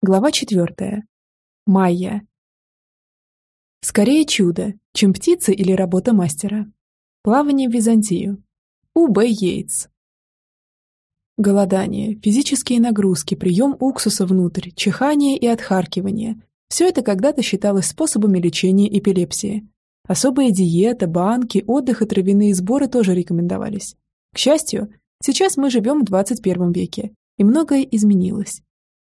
Глава 4. Майя. Скорее чудо, чем птица или работа мастера. Плавание в Византию. У. Б. Йейтс. Голодание, физические нагрузки, прием уксуса внутрь, чихание и отхаркивание – все это когда-то считалось способами лечения эпилепсии. Особая диета, банки, отдых и травяные сборы тоже рекомендовались. К счастью, сейчас мы живем в 21 веке, и многое изменилось.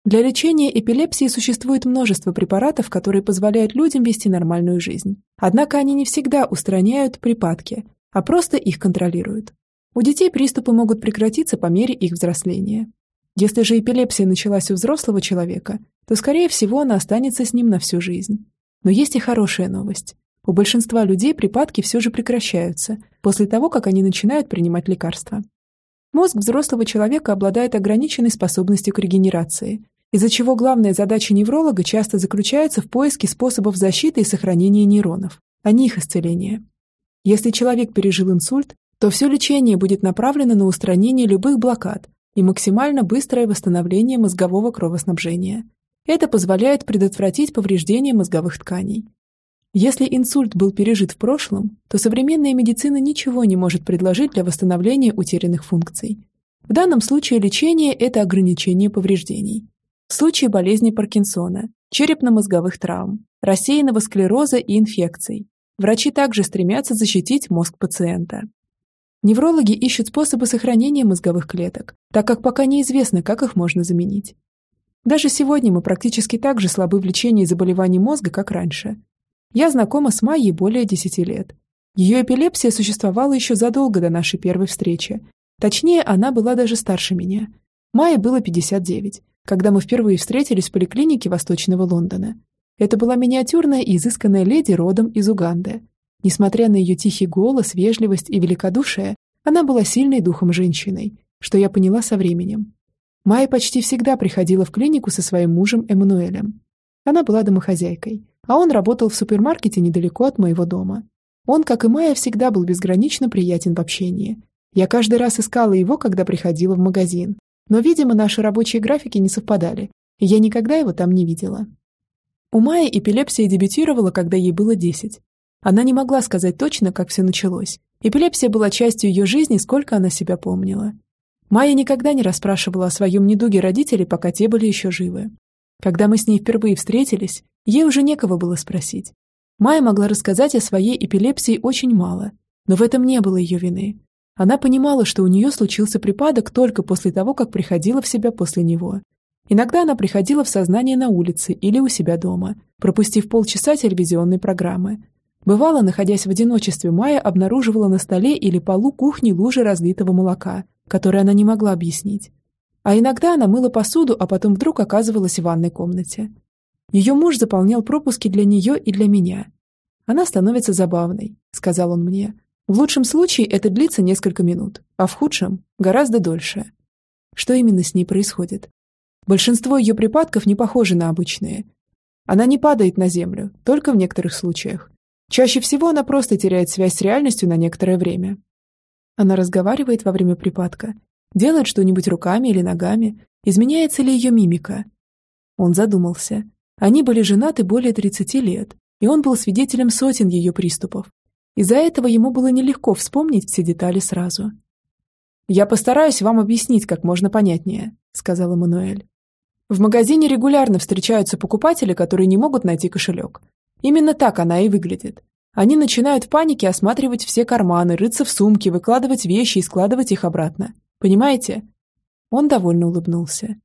Для лечения эпилепсии существует множество препаратов, которые позволяют людям вести нормальную жизнь. Однако они не всегда устраняют припадки, а просто их контролируют. У детей приступы могут прекратиться по мере их взросления. Если же эпилепсия началась у взрослого человека, то, скорее всего, она останется с ним на всю жизнь. Но есть и хорошая новость. У большинства людей припадки все же прекращаются после того, как они начинают принимать лекарства. Мозг взрослого человека обладает ограниченной способностью к регенерации, из-за чего главная задача невролога часто заключается в поиске способов защиты и сохранения нейронов, а не их исцеления. Если человек пережил инсульт, то все лечение будет направлено на устранение любых блокад и максимально быстрое восстановление мозгового кровоснабжения. Это позволяет предотвратить повреждение мозговых тканей. Если инсульт был пережит в прошлом, то современная медицина ничего не может предложить для восстановления утерянных функций. В данном случае лечение – это ограничение повреждений. В случае болезни Паркинсона, черепно-мозговых травм, рассеянного склероза и инфекций, врачи также стремятся защитить мозг пациента. Неврологи ищут способы сохранения мозговых клеток, так как пока неизвестно, как их можно заменить. Даже сегодня мы практически так же слабы в лечении заболеваний мозга, как раньше. Я знакома с Майей более 10 лет. Ее эпилепсия существовала еще задолго до нашей первой встречи. Точнее, она была даже старше меня. Майе было 59, когда мы впервые встретились в поликлинике Восточного Лондона. Это была миниатюрная и изысканная леди родом из Уганды. Несмотря на ее тихий голос, вежливость и великодушие, она была сильной духом женщиной, что я поняла со временем. Майя почти всегда приходила в клинику со своим мужем Эммануэлем. Она была домохозяйкой, а он работал в супермаркете недалеко от моего дома. Он, как и Майя, всегда был безгранично приятен в общении. Я каждый раз искала его, когда приходила в магазин, но, видимо, наши рабочие графики не совпадали, и я никогда его там не видела. У Майи эпилепсия дебютировала, когда ей было 10. Она не могла сказать точно, как все началось. Эпилепсия была частью ее жизни, сколько она себя помнила. Майя никогда не расспрашивала о своем недуге родителей, пока те были еще живы. Когда мы с ней впервые встретились, ей уже некого было спросить. Майя могла рассказать о своей эпилепсии очень мало, но в этом не было ее вины. Она понимала, что у нее случился припадок только после того, как приходила в себя после него. Иногда она приходила в сознание на улице или у себя дома, пропустив полчаса телевизионной программы. Бывало, находясь в одиночестве, Майя обнаруживала на столе или полу кухни лужи разлитого молока, которые она не могла объяснить. А иногда она мыла посуду, а потом вдруг оказывалась в ванной комнате. Ее муж заполнял пропуски для нее и для меня. «Она становится забавной», — сказал он мне. В лучшем случае это длится несколько минут, а в худшем – гораздо дольше. Что именно с ней происходит? Большинство ее припадков не похожи на обычные. Она не падает на землю, только в некоторых случаях. Чаще всего она просто теряет связь с реальностью на некоторое время. Она разговаривает во время припадка, делает что-нибудь руками или ногами, изменяется ли ее мимика. Он задумался. Они были женаты более 30 лет, и он был свидетелем сотен ее приступов. Из-за этого ему было нелегко вспомнить все детали сразу. «Я постараюсь вам объяснить как можно понятнее», — сказал Эммануэль. «В магазине регулярно встречаются покупатели, которые не могут найти кошелек. Именно так она и выглядит. Они начинают в панике осматривать все карманы, рыться в сумки, выкладывать вещи и складывать их обратно. Понимаете?» Он довольно улыбнулся.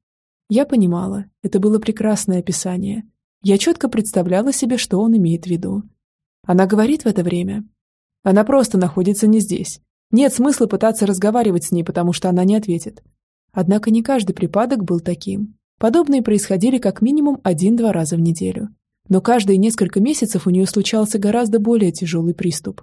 Я понимала, это было прекрасное описание. Я четко представляла себе, что он имеет в виду. Она говорит в это время, она просто находится не здесь. Нет смысла пытаться разговаривать с ней, потому что она не ответит. Однако не каждый припадок был таким. Подобные происходили как минимум один-два раза в неделю. Но каждые несколько месяцев у нее случался гораздо более тяжелый приступ.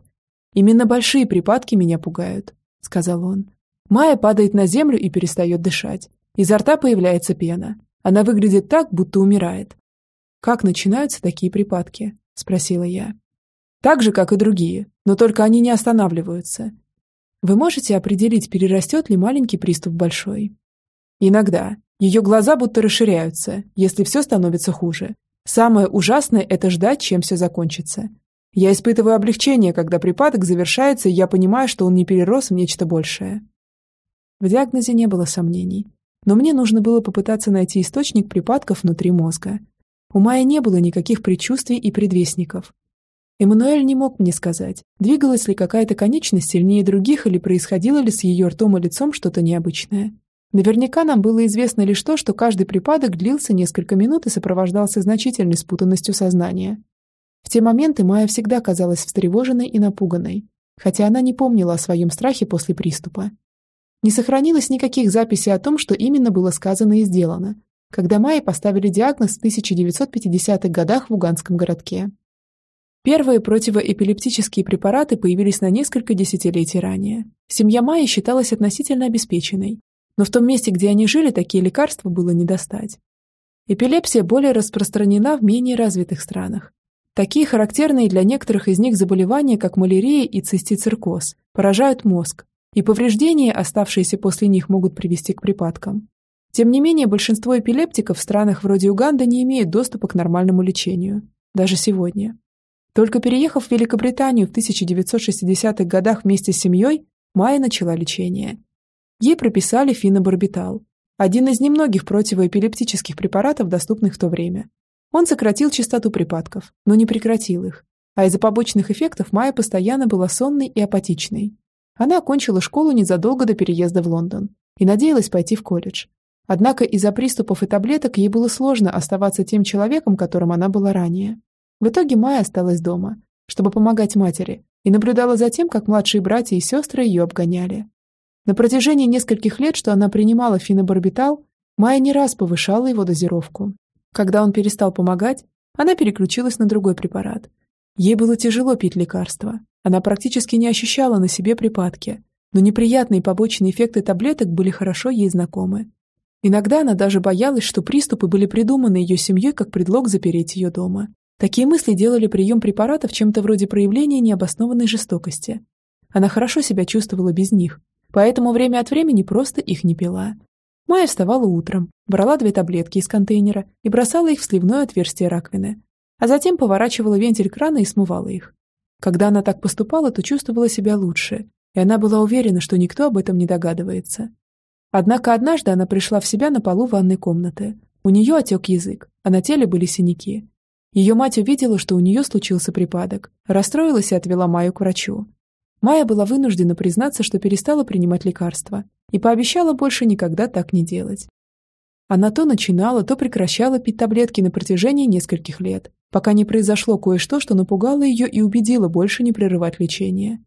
«Именно большие припадки меня пугают», — сказал он. Майя падает на землю и перестает дышать. Изо рта появляется пена. Она выглядит так, будто умирает. «Как начинаются такие припадки?» – спросила я. Так же, как и другие, но только они не останавливаются. Вы можете определить, перерастет ли маленький приступ большой? Иногда. Ее глаза будто расширяются, если все становится хуже. Самое ужасное – это ждать, чем все закончится. Я испытываю облегчение, когда припадок завершается, и я понимаю, что он не перерос в нечто большее. В диагнозе не было сомнений. Но мне нужно было попытаться найти источник припадков внутри мозга. У Майи не было никаких предчувствий и предвестников. Эммануэль не мог мне сказать, двигалась ли какая-то конечность сильнее других или происходило ли с ее ртом и лицом что-то необычное. Наверняка нам было известно лишь то, что каждый припадок длился несколько минут и сопровождался значительной спутанностью сознания. В те моменты Майя всегда казалась встревоженной и напуганной, хотя она не помнила о своем страхе после приступа. Не сохранилось никаких записей о том, что именно было сказано и сделано, когда Майе поставили диагноз в 1950-х годах в уганском городке. Первые противоэпилептические препараты появились на несколько десятилетий ранее. Семья Майи считалась относительно обеспеченной, но в том месте, где они жили, такие лекарства было не достать. Эпилепсия более распространена в менее развитых странах. Такие характерные для некоторых из них заболевания, как малярия и цистициркоз, поражают мозг, и повреждения, оставшиеся после них, могут привести к припадкам. Тем не менее, большинство эпилептиков в странах вроде Уганды не имеют доступа к нормальному лечению. Даже сегодня. Только переехав в Великобританию в 1960-х годах вместе с семьей, Майя начала лечение. Ей прописали фенобарбитал, один из немногих противоэпилептических препаратов, доступных в то время. Он сократил частоту припадков, но не прекратил их, а из-за побочных эффектов Майя постоянно была сонной и апатичной. Она окончила школу незадолго до переезда в Лондон и надеялась пойти в колледж. Однако из-за приступов и таблеток ей было сложно оставаться тем человеком, которым она была ранее. В итоге Майя осталась дома, чтобы помогать матери, и наблюдала за тем, как младшие братья и сестры ее обгоняли. На протяжении нескольких лет, что она принимала фенобарбитал, Майя не раз повышала его дозировку. Когда он перестал помогать, она переключилась на другой препарат. Ей было тяжело пить лекарства. Она практически не ощущала на себе припадки, но неприятные побочные эффекты таблеток были хорошо ей знакомы. Иногда она даже боялась, что приступы были придуманы ее семьей как предлог запереть ее дома. Такие мысли делали прием препаратов чем-то вроде проявления необоснованной жестокости. Она хорошо себя чувствовала без них, поэтому время от времени просто их не пила. Майя вставала утром, брала две таблетки из контейнера и бросала их в сливное отверстие раковины, а затем поворачивала вентиль крана и смывала их. Когда она так поступала, то чувствовала себя лучше, и она была уверена, что никто об этом не догадывается. Однако однажды она пришла в себя на полу ванной комнаты. У нее отек язык, а на теле были синяки. Ее мать увидела, что у нее случился припадок, расстроилась и отвела Майю к врачу. Майя была вынуждена признаться, что перестала принимать лекарства и пообещала больше никогда так не делать. Она то начинала, то прекращала пить таблетки на протяжении нескольких лет, пока не произошло кое-что, что напугало ее и убедило больше не прерывать лечение.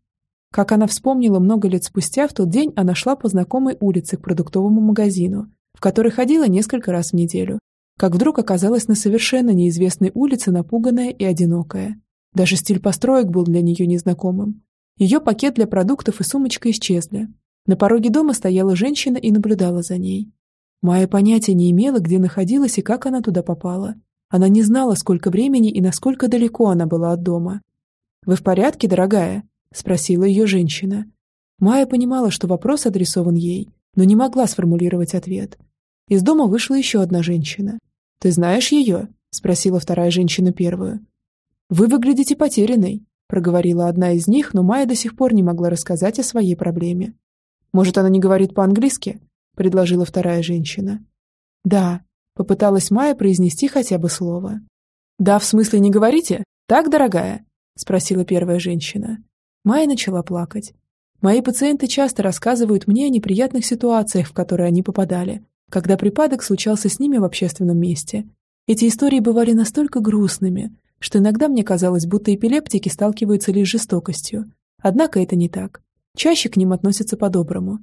Как она вспомнила много лет спустя, в тот день она шла по знакомой улице к продуктовому магазину, в который ходила несколько раз в неделю, как вдруг оказалась на совершенно неизвестной улице, напуганная и одинокая. Даже стиль построек был для нее незнакомым. Ее пакет для продуктов и сумочка исчезли. На пороге дома стояла женщина и наблюдала за ней. Майя понятия не имела, где находилась и как она туда попала. Она не знала, сколько времени и насколько далеко она была от дома. «Вы в порядке, дорогая?» – спросила ее женщина. Майя понимала, что вопрос адресован ей, но не могла сформулировать ответ. Из дома вышла еще одна женщина. «Ты знаешь ее?» – спросила вторая женщина первую. «Вы выглядите потерянной», проговорила одна из них, но Майя до сих пор не могла рассказать о своей проблеме. «Может, она не говорит по-английски?» – предложила вторая женщина. «Да», – попыталась Майя произнести хотя бы слово. «Да, в смысле не говорите? Так, дорогая?» – спросила первая женщина. Майя начала плакать. Мои пациенты часто рассказывают мне о неприятных ситуациях, в которые они попадали, когда припадок случался с ними в общественном месте. Эти истории бывали настолько грустными, что иногда мне казалось, будто эпилептики сталкиваются лишь с жестокостью. Однако это не так. Чаще к ним относятся по-доброму.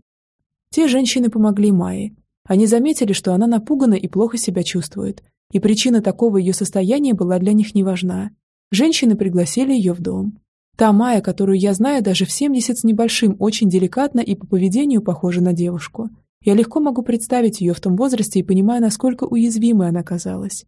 Те женщины помогли Майе. Они заметили, что она напугана и плохо себя чувствует, и причина такого ее состояния была для них не важна. Женщины пригласили ее в дом. Та Майя, которую я знаю даже в 70 с небольшим, очень деликатно и по поведению похожа на девушку. Я легко могу представить ее в том возрасте и понимаю, насколько уязвимой она казалась.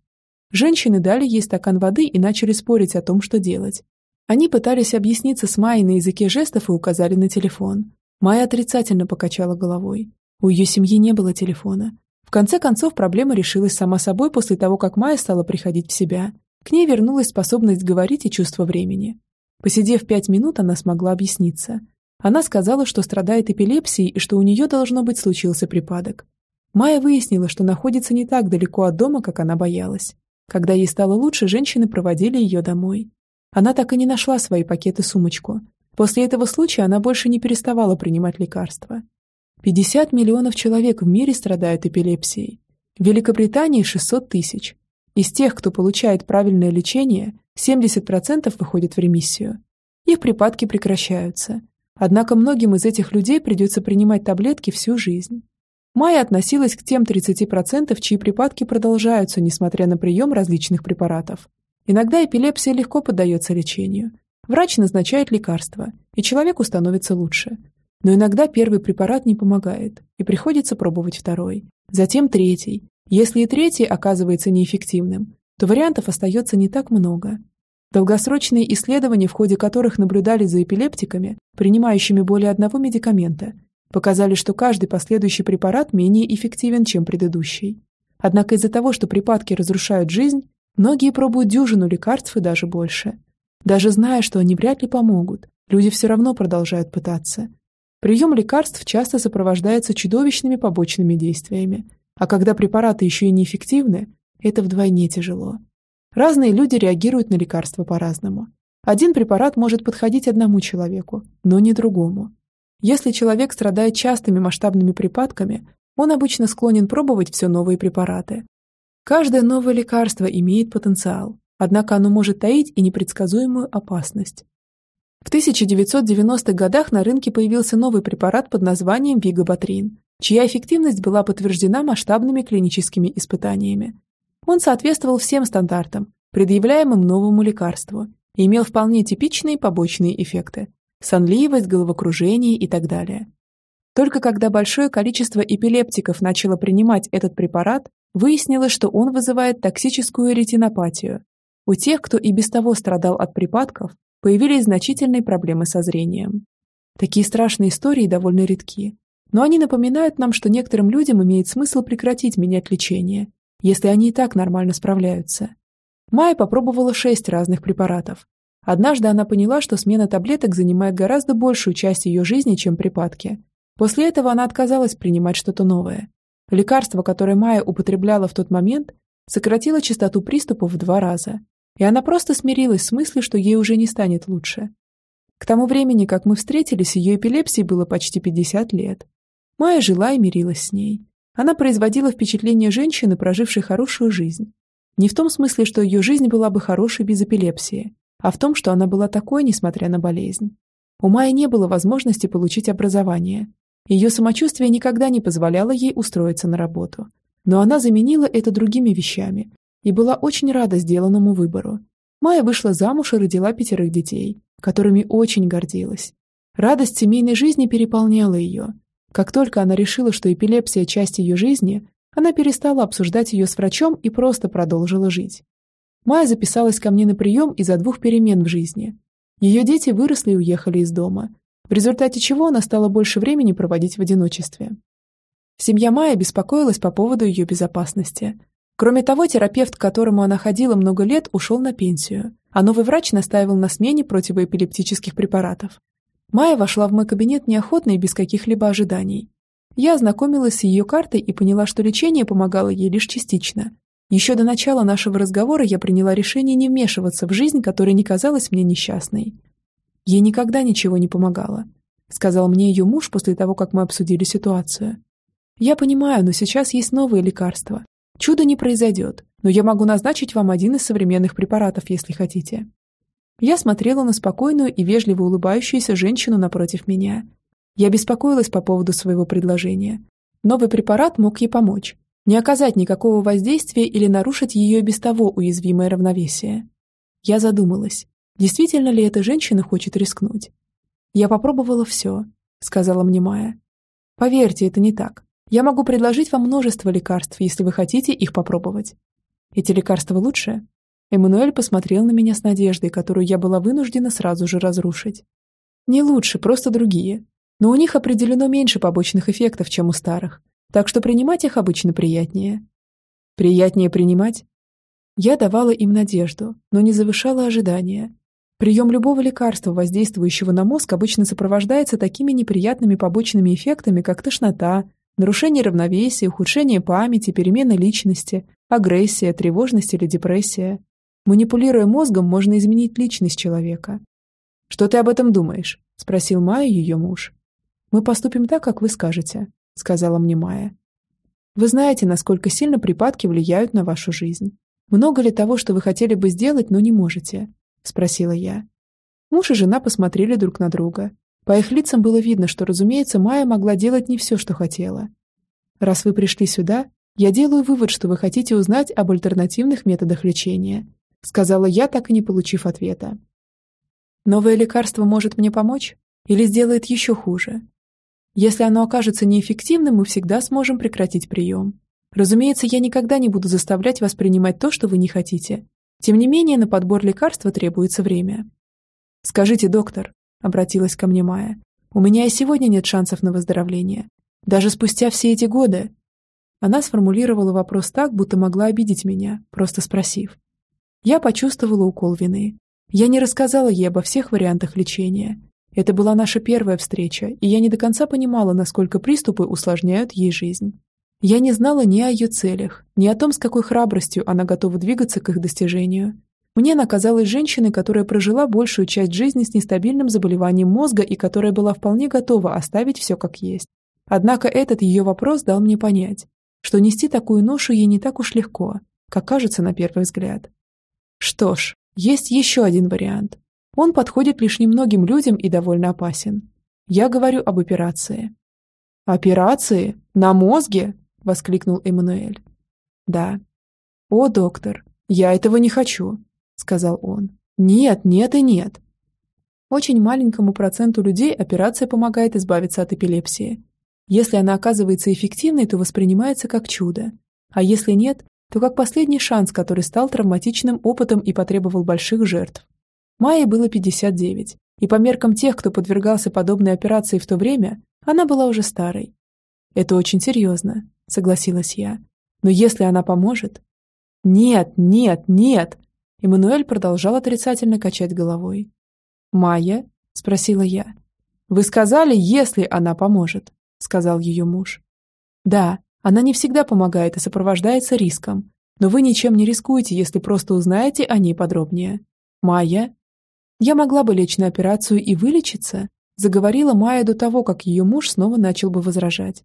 Женщины дали ей стакан воды и начали спорить о том, что делать. Они пытались объясниться с Майей на языке жестов и указали на телефон. Майя отрицательно покачала головой. У ее семьи не было телефона. В конце концов, проблема решилась сама собой после того, как Майя стала приходить в себя. К ней вернулась способность говорить и чувство времени. Посидев пять минут, она смогла объясниться. Она сказала, что страдает эпилепсией и что у нее, должно быть, случился припадок. Майя выяснила, что находится не так далеко от дома, как она боялась. Когда ей стало лучше, женщины проводили ее домой. Она так и не нашла свои пакеты-сумочку. После этого случая она больше не переставала принимать лекарства. 50 миллионов человек в мире страдают эпилепсией. В Великобритании 600 тысяч. Из тех, кто получает правильное лечение, 70% выходят в ремиссию. Их припадки прекращаются. Однако многим из этих людей придется принимать таблетки всю жизнь. Майя относилась к тем 30%, чьи припадки продолжаются, несмотря на прием различных препаратов. Иногда эпилепсия легко поддается лечению. Врач назначает лекарства, и человеку становится лучше. Но иногда первый препарат не помогает, и приходится пробовать второй, затем третий. Если и третий оказывается неэффективным, то вариантов остается не так много. Долгосрочные исследования, в ходе которых наблюдали за эпилептиками, принимающими более одного медикамента, показали, что каждый последующий препарат менее эффективен, чем предыдущий. Однако из-за того, что припадки разрушают жизнь, многие пробуют дюжину лекарств и даже больше. Даже зная, что они вряд ли помогут, люди все равно продолжают пытаться. Прием лекарств часто сопровождается чудовищными побочными действиями, а когда препараты еще и неэффективны, это вдвойне тяжело. Разные люди реагируют на лекарства по-разному. Один препарат может подходить одному человеку, но не другому. Если человек страдает частыми масштабными припадками, он обычно склонен пробовать все новые препараты. Каждое новое лекарство имеет потенциал, однако оно может таить и непредсказуемую опасность. В 1990-х годах на рынке появился новый препарат под названием Вигоботрин, чья эффективность была подтверждена масштабными клиническими испытаниями. Он соответствовал всем стандартам, предъявляемым новому лекарству, и имел вполне типичные побочные эффекты – сонливость, головокружение и так далее. Только когда большое количество эпилептиков начало принимать этот препарат, выяснилось, что он вызывает токсическую ретинопатию. У тех, кто и без того страдал от припадков, появились значительные проблемы со зрением. Такие страшные истории довольно редки, но они напоминают нам, что некоторым людям имеет смысл прекратить менять лечение если они и так нормально справляются. Майя попробовала шесть разных препаратов. Однажды она поняла, что смена таблеток занимает гораздо большую часть ее жизни, чем припадки. После этого она отказалась принимать что-то новое. Лекарство, которое Майя употребляла в тот момент, сократило частоту приступов в два раза, и она просто смирилась с мыслью, что ей уже не станет лучше. К тому времени, как мы встретились, ее эпилепсии было почти 50 лет. Майя жила и мирилась с ней. Она производила впечатление женщины, прожившей хорошую жизнь. Не в том смысле, что ее жизнь была бы хорошей без эпилепсии, а в том, что она была такой, несмотря на болезнь. У Майи не было возможности получить образование. Ее самочувствие никогда не позволяло ей устроиться на работу. Но она заменила это другими вещами и была очень рада сделанному выбору. Майя вышла замуж и родила пятерых детей, которыми очень гордилась. Радость семейной жизни переполняла ее, как только она решила, что эпилепсия – часть ее жизни, она перестала обсуждать ее с врачом и просто продолжила жить. Майя записалась ко мне на прием из-за двух перемен в жизни. Ее дети выросли и уехали из дома, в результате чего она стала больше времени проводить в одиночестве. Семья Майя беспокоилась по поводу ее безопасности. Кроме того, терапевт, к которому она ходила много лет, ушел на пенсию, а новый врач настаивал на смене противоэпилептических препаратов. Майя вошла в мой кабинет неохотно и без каких-либо ожиданий. Я ознакомилась с ее картой и поняла, что лечение помогало ей лишь частично. Еще до начала нашего разговора я приняла решение не вмешиваться в жизнь, которая не казалась мне несчастной. Ей никогда ничего не помогало, сказал мне ее муж после того, как мы обсудили ситуацию. Я понимаю, но сейчас есть новые лекарства. Чудо не произойдет, но я могу назначить вам один из современных препаратов, если хотите. Я смотрела на спокойную и вежливо улыбающуюся женщину напротив меня. Я беспокоилась по поводу своего предложения. Новый препарат мог ей помочь, не оказать никакого воздействия или нарушить ее без того уязвимое равновесие. Я задумалась, действительно ли эта женщина хочет рискнуть. «Я попробовала все», — сказала мне Майя. «Поверьте, это не так. Я могу предложить вам множество лекарств, если вы хотите их попробовать. Эти лекарства лучше?» Эммануэль посмотрел на меня с надеждой, которую я была вынуждена сразу же разрушить. Не лучше, просто другие. Но у них определено меньше побочных эффектов, чем у старых. так что принимать их обычно приятнее. Приятнее принимать? Я давала им надежду, но не завышала ожидания. Прием любого лекарства, воздействующего на мозг, обычно сопровождается такими неприятными побочными эффектами, как тошнота, нарушение равновесия, ухудшение памяти, перемена личности, агрессия, тревожность или депрессия. Манипулируя мозгом, можно изменить личность человека. «Что ты об этом думаешь?» – спросил Майя ее муж. «Мы поступим так, как вы скажете», – сказала мне Майя. «Вы знаете, насколько сильно припадки влияют на вашу жизнь. Много ли того, что вы хотели бы сделать, но не можете? спросила я. Муж и жена посмотрели друг на друга. По их лицам было видно, что, разумеется, Майя могла делать не все, что хотела. Раз вы пришли сюда, я делаю вывод, что вы хотите узнать об альтернативных методах лечения, сказала я, так и не получив ответа. Новое лекарство может мне помочь или сделает еще хуже? Если оно окажется неэффективным, мы всегда сможем прекратить прием. Разумеется, я никогда не буду заставлять вас принимать то, что вы не хотите, тем не менее, на подбор лекарства требуется время. «Скажите, доктор», — обратилась ко мне Майя, «у меня и сегодня нет шансов на выздоровление. Даже спустя все эти годы». Она сформулировала вопрос так, будто могла обидеть меня, просто спросив. Я почувствовала укол вины. Я не рассказала ей обо всех вариантах лечения. Это была наша первая встреча, и я не до конца понимала, насколько приступы усложняют ей жизнь. Я не знала ни о ее целях, ни о том, с какой храбростью она готова двигаться к их достижению. Мне она казалась женщиной, которая прожила большую часть жизни с нестабильным заболеванием мозга и которая была вполне готова оставить все как есть. Однако этот ее вопрос дал мне понять, что нести такую ношу ей не так уж легко, как кажется на первый взгляд. Что ж, есть еще один вариант. Он подходит лишь немногим людям и довольно опасен. Я говорю об операции. Операции? На мозге? — воскликнул Эммануэль. «Да». «О, доктор, я этого не хочу», — сказал он. «Нет, нет и нет». Очень маленькому проценту людей операция помогает избавиться от эпилепсии. Если она оказывается эффективной, то воспринимается как чудо. А если нет, то как последний шанс, который стал травматичным опытом и потребовал больших жертв. Майе было 59, и по меркам тех, кто подвергался подобной операции в то время, она была уже старой. Это очень серьезно, — согласилась я. «Но если она поможет...» «Нет, нет, нет!» Эммануэль продолжал отрицательно качать головой. «Майя?» — спросила я. «Вы сказали, если она поможет», — сказал ее муж. «Да, она не всегда помогает и сопровождается риском, но вы ничем не рискуете, если просто узнаете о ней подробнее. Майя?» «Я могла бы лечь на операцию и вылечиться», — заговорила Майя до того, как ее муж снова начал бы возражать.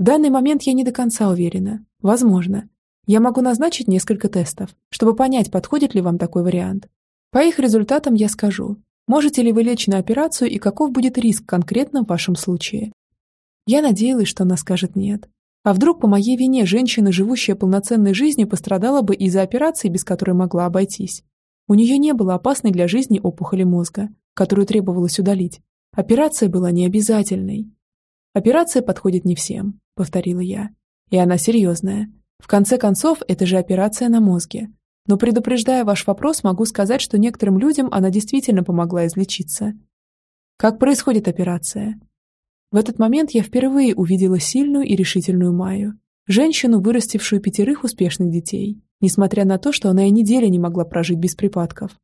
В данный момент я не до конца уверена. Возможно. Я могу назначить несколько тестов, чтобы понять, подходит ли вам такой вариант. По их результатам я скажу, можете ли вы лечь на операцию и каков будет риск конкретно в вашем случае. Я надеялась, что она скажет нет. А вдруг по моей вине женщина, живущая полноценной жизнью, пострадала бы из-за операции, без которой могла обойтись. У нее не было опасной для жизни опухоли мозга, которую требовалось удалить. Операция была необязательной. Операция подходит не всем повторила я. И она серьезная. В конце концов, это же операция на мозге. Но предупреждая ваш вопрос, могу сказать, что некоторым людям она действительно помогла излечиться. Как происходит операция? В этот момент я впервые увидела сильную и решительную Майю. Женщину, вырастившую пятерых успешных детей, несмотря на то, что она и недели не могла прожить без припадков.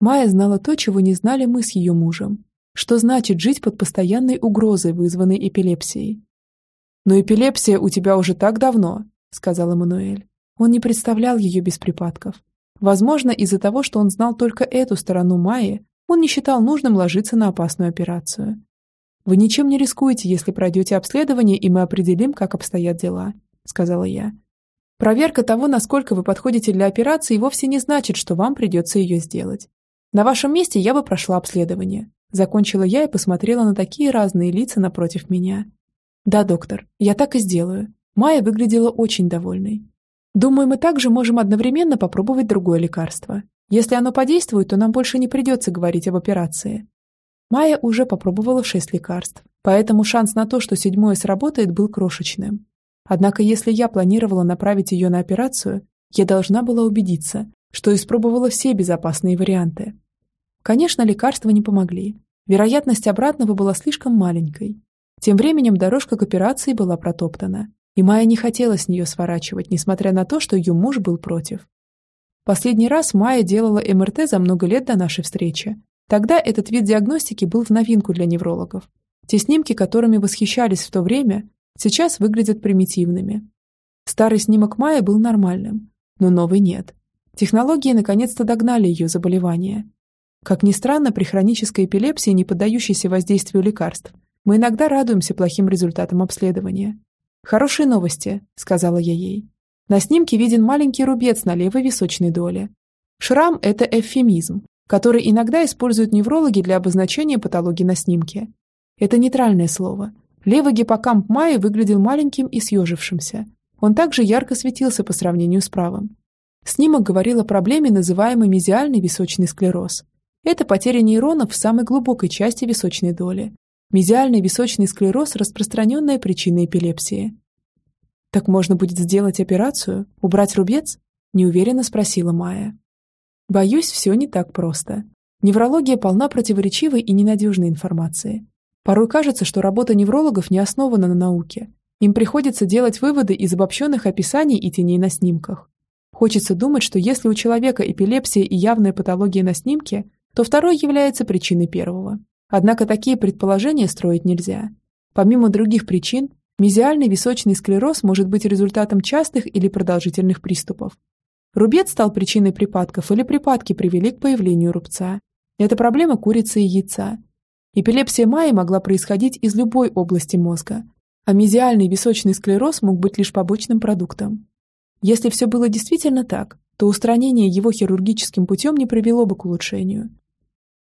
Майя знала то, чего не знали мы с ее мужем. Что значит жить под постоянной угрозой, вызванной эпилепсией. «Но эпилепсия у тебя уже так давно», — сказал Эммануэль. Он не представлял ее без припадков. Возможно, из-за того, что он знал только эту сторону Майи, он не считал нужным ложиться на опасную операцию. «Вы ничем не рискуете, если пройдете обследование, и мы определим, как обстоят дела», — сказала я. «Проверка того, насколько вы подходите для операции, вовсе не значит, что вам придется ее сделать. На вашем месте я бы прошла обследование», — закончила я и посмотрела на такие разные лица напротив меня. «Да, доктор, я так и сделаю». Майя выглядела очень довольной. «Думаю, мы также можем одновременно попробовать другое лекарство. Если оно подействует, то нам больше не придется говорить об операции». Майя уже попробовала шесть лекарств, поэтому шанс на то, что седьмое сработает, был крошечным. Однако если я планировала направить ее на операцию, я должна была убедиться, что испробовала все безопасные варианты. Конечно, лекарства не помогли. Вероятность обратного была слишком маленькой, тем временем дорожка к операции была протоптана. И Майя не хотела с нее сворачивать, несмотря на то, что ее муж был против. Последний раз Майя делала МРТ за много лет до нашей встречи. Тогда этот вид диагностики был в новинку для неврологов. Те снимки, которыми восхищались в то время, сейчас выглядят примитивными. Старый снимок Майи был нормальным, но новый нет. Технологии наконец-то догнали ее заболевание. Как ни странно, при хронической эпилепсии, не поддающейся воздействию лекарств, мы иногда радуемся плохим результатам обследования. «Хорошие новости», — сказала я ей. На снимке виден маленький рубец на левой височной доле. Шрам – это эвфемизм, который иногда используют неврологи для обозначения патологии на снимке. Это нейтральное слово. Левый гиппокамп Майи выглядел маленьким и съежившимся. Он также ярко светился по сравнению с правым. Снимок говорил о проблеме, называемой мезиальный височный склероз. Это потеря нейронов в самой глубокой части височной доли. Мезиальный височный склероз – распространенная причина эпилепсии. «Так можно будет сделать операцию? Убрать рубец?» – неуверенно спросила Майя. «Боюсь, все не так просто. Неврология полна противоречивой и ненадежной информации. Порой кажется, что работа неврологов не основана на науке. Им приходится делать выводы из обобщенных описаний и теней на снимках. Хочется думать, что если у человека эпилепсия и явная патология на снимке, то второй является причиной первого. Однако такие предположения строить нельзя. Помимо других причин, мезиальный височный склероз может быть результатом частых или продолжительных приступов. Рубец стал причиной припадков или припадки привели к появлению рубца. Это проблема курицы и яйца. Эпилепсия Майи могла происходить из любой области мозга, а мезиальный височный склероз мог быть лишь побочным продуктом. Если все было действительно так, то устранение его хирургическим путем не привело бы к улучшению.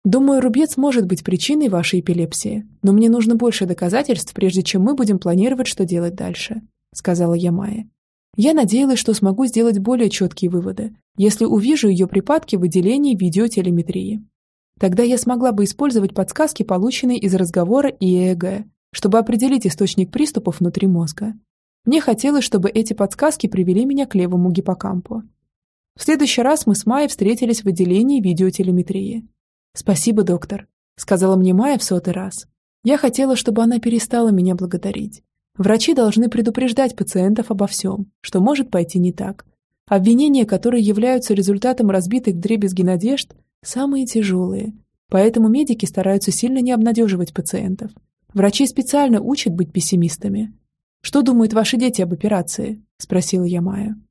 Думаю, рубец может быть причиной вашей эпилепсии, но мне нужно больше доказательств, прежде чем мы будем планировать, что делать дальше», — сказала я Майе. Я надеялась, что смогу сделать более четкие выводы, если увижу ее припадки в выделении видеотелеметрии. Тогда я смогла бы использовать подсказки, полученные из разговора и ЭЭГ, чтобы определить источник приступов внутри мозга. Мне хотелось, чтобы эти подсказки привели меня к левому гиппокампу. В следующий раз мы с Майей встретились в отделении видеотелеметрии. «Спасибо, доктор», — сказала мне Майя в сотый раз. Я хотела, чтобы она перестала меня благодарить. Врачи должны предупреждать пациентов обо всем, что может пойти не так. Обвинения, которые являются результатом разбитых вдребезги надежд, самые тяжелые. Поэтому медики стараются сильно не обнадеживать пациентов. Врачи специально учат быть пессимистами. «Что думают ваши дети об операции?» – спросила я Майю.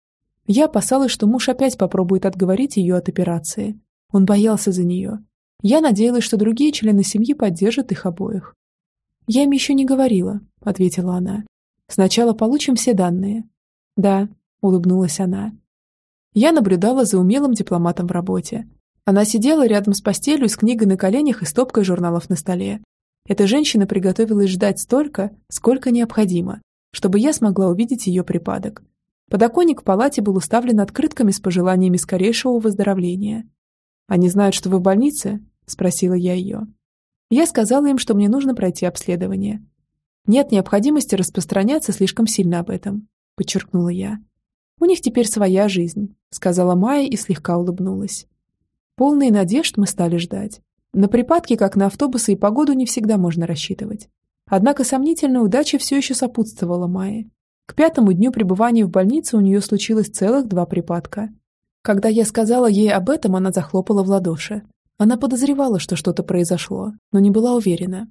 Я опасалась, что муж опять попробует отговорить ее от операции. Он боялся за нее. Я надеялась, что другие члены семьи поддержат их обоих. «Я им еще не говорила», — ответила она. «Сначала получим все данные». «Да», — улыбнулась она. Я наблюдала за умелым дипломатом в работе. Она сидела рядом с постелью с книгой на коленях и стопкой журналов на столе. Эта женщина приготовилась ждать столько, сколько необходимо, чтобы я смогла увидеть ее припадок. Подоконник в палате был уставлен открытками с пожеланиями скорейшего выздоровления. «Они знают, что вы в больнице?» – спросила я ее. Я сказала им, что мне нужно пройти обследование. «Нет необходимости распространяться слишком сильно об этом», – подчеркнула я. «У них теперь своя жизнь», – сказала Майя и слегка улыбнулась. Полные надежд мы стали ждать. На припадки, как на автобусы и погоду, не всегда можно рассчитывать. Однако сомнительная удача все еще сопутствовала Майе. К пятому дню пребывания в больнице у нее случилось целых два припадка. Когда я сказала ей об этом, она захлопала в ладоши. Она подозревала, что что-то произошло, но не была уверена.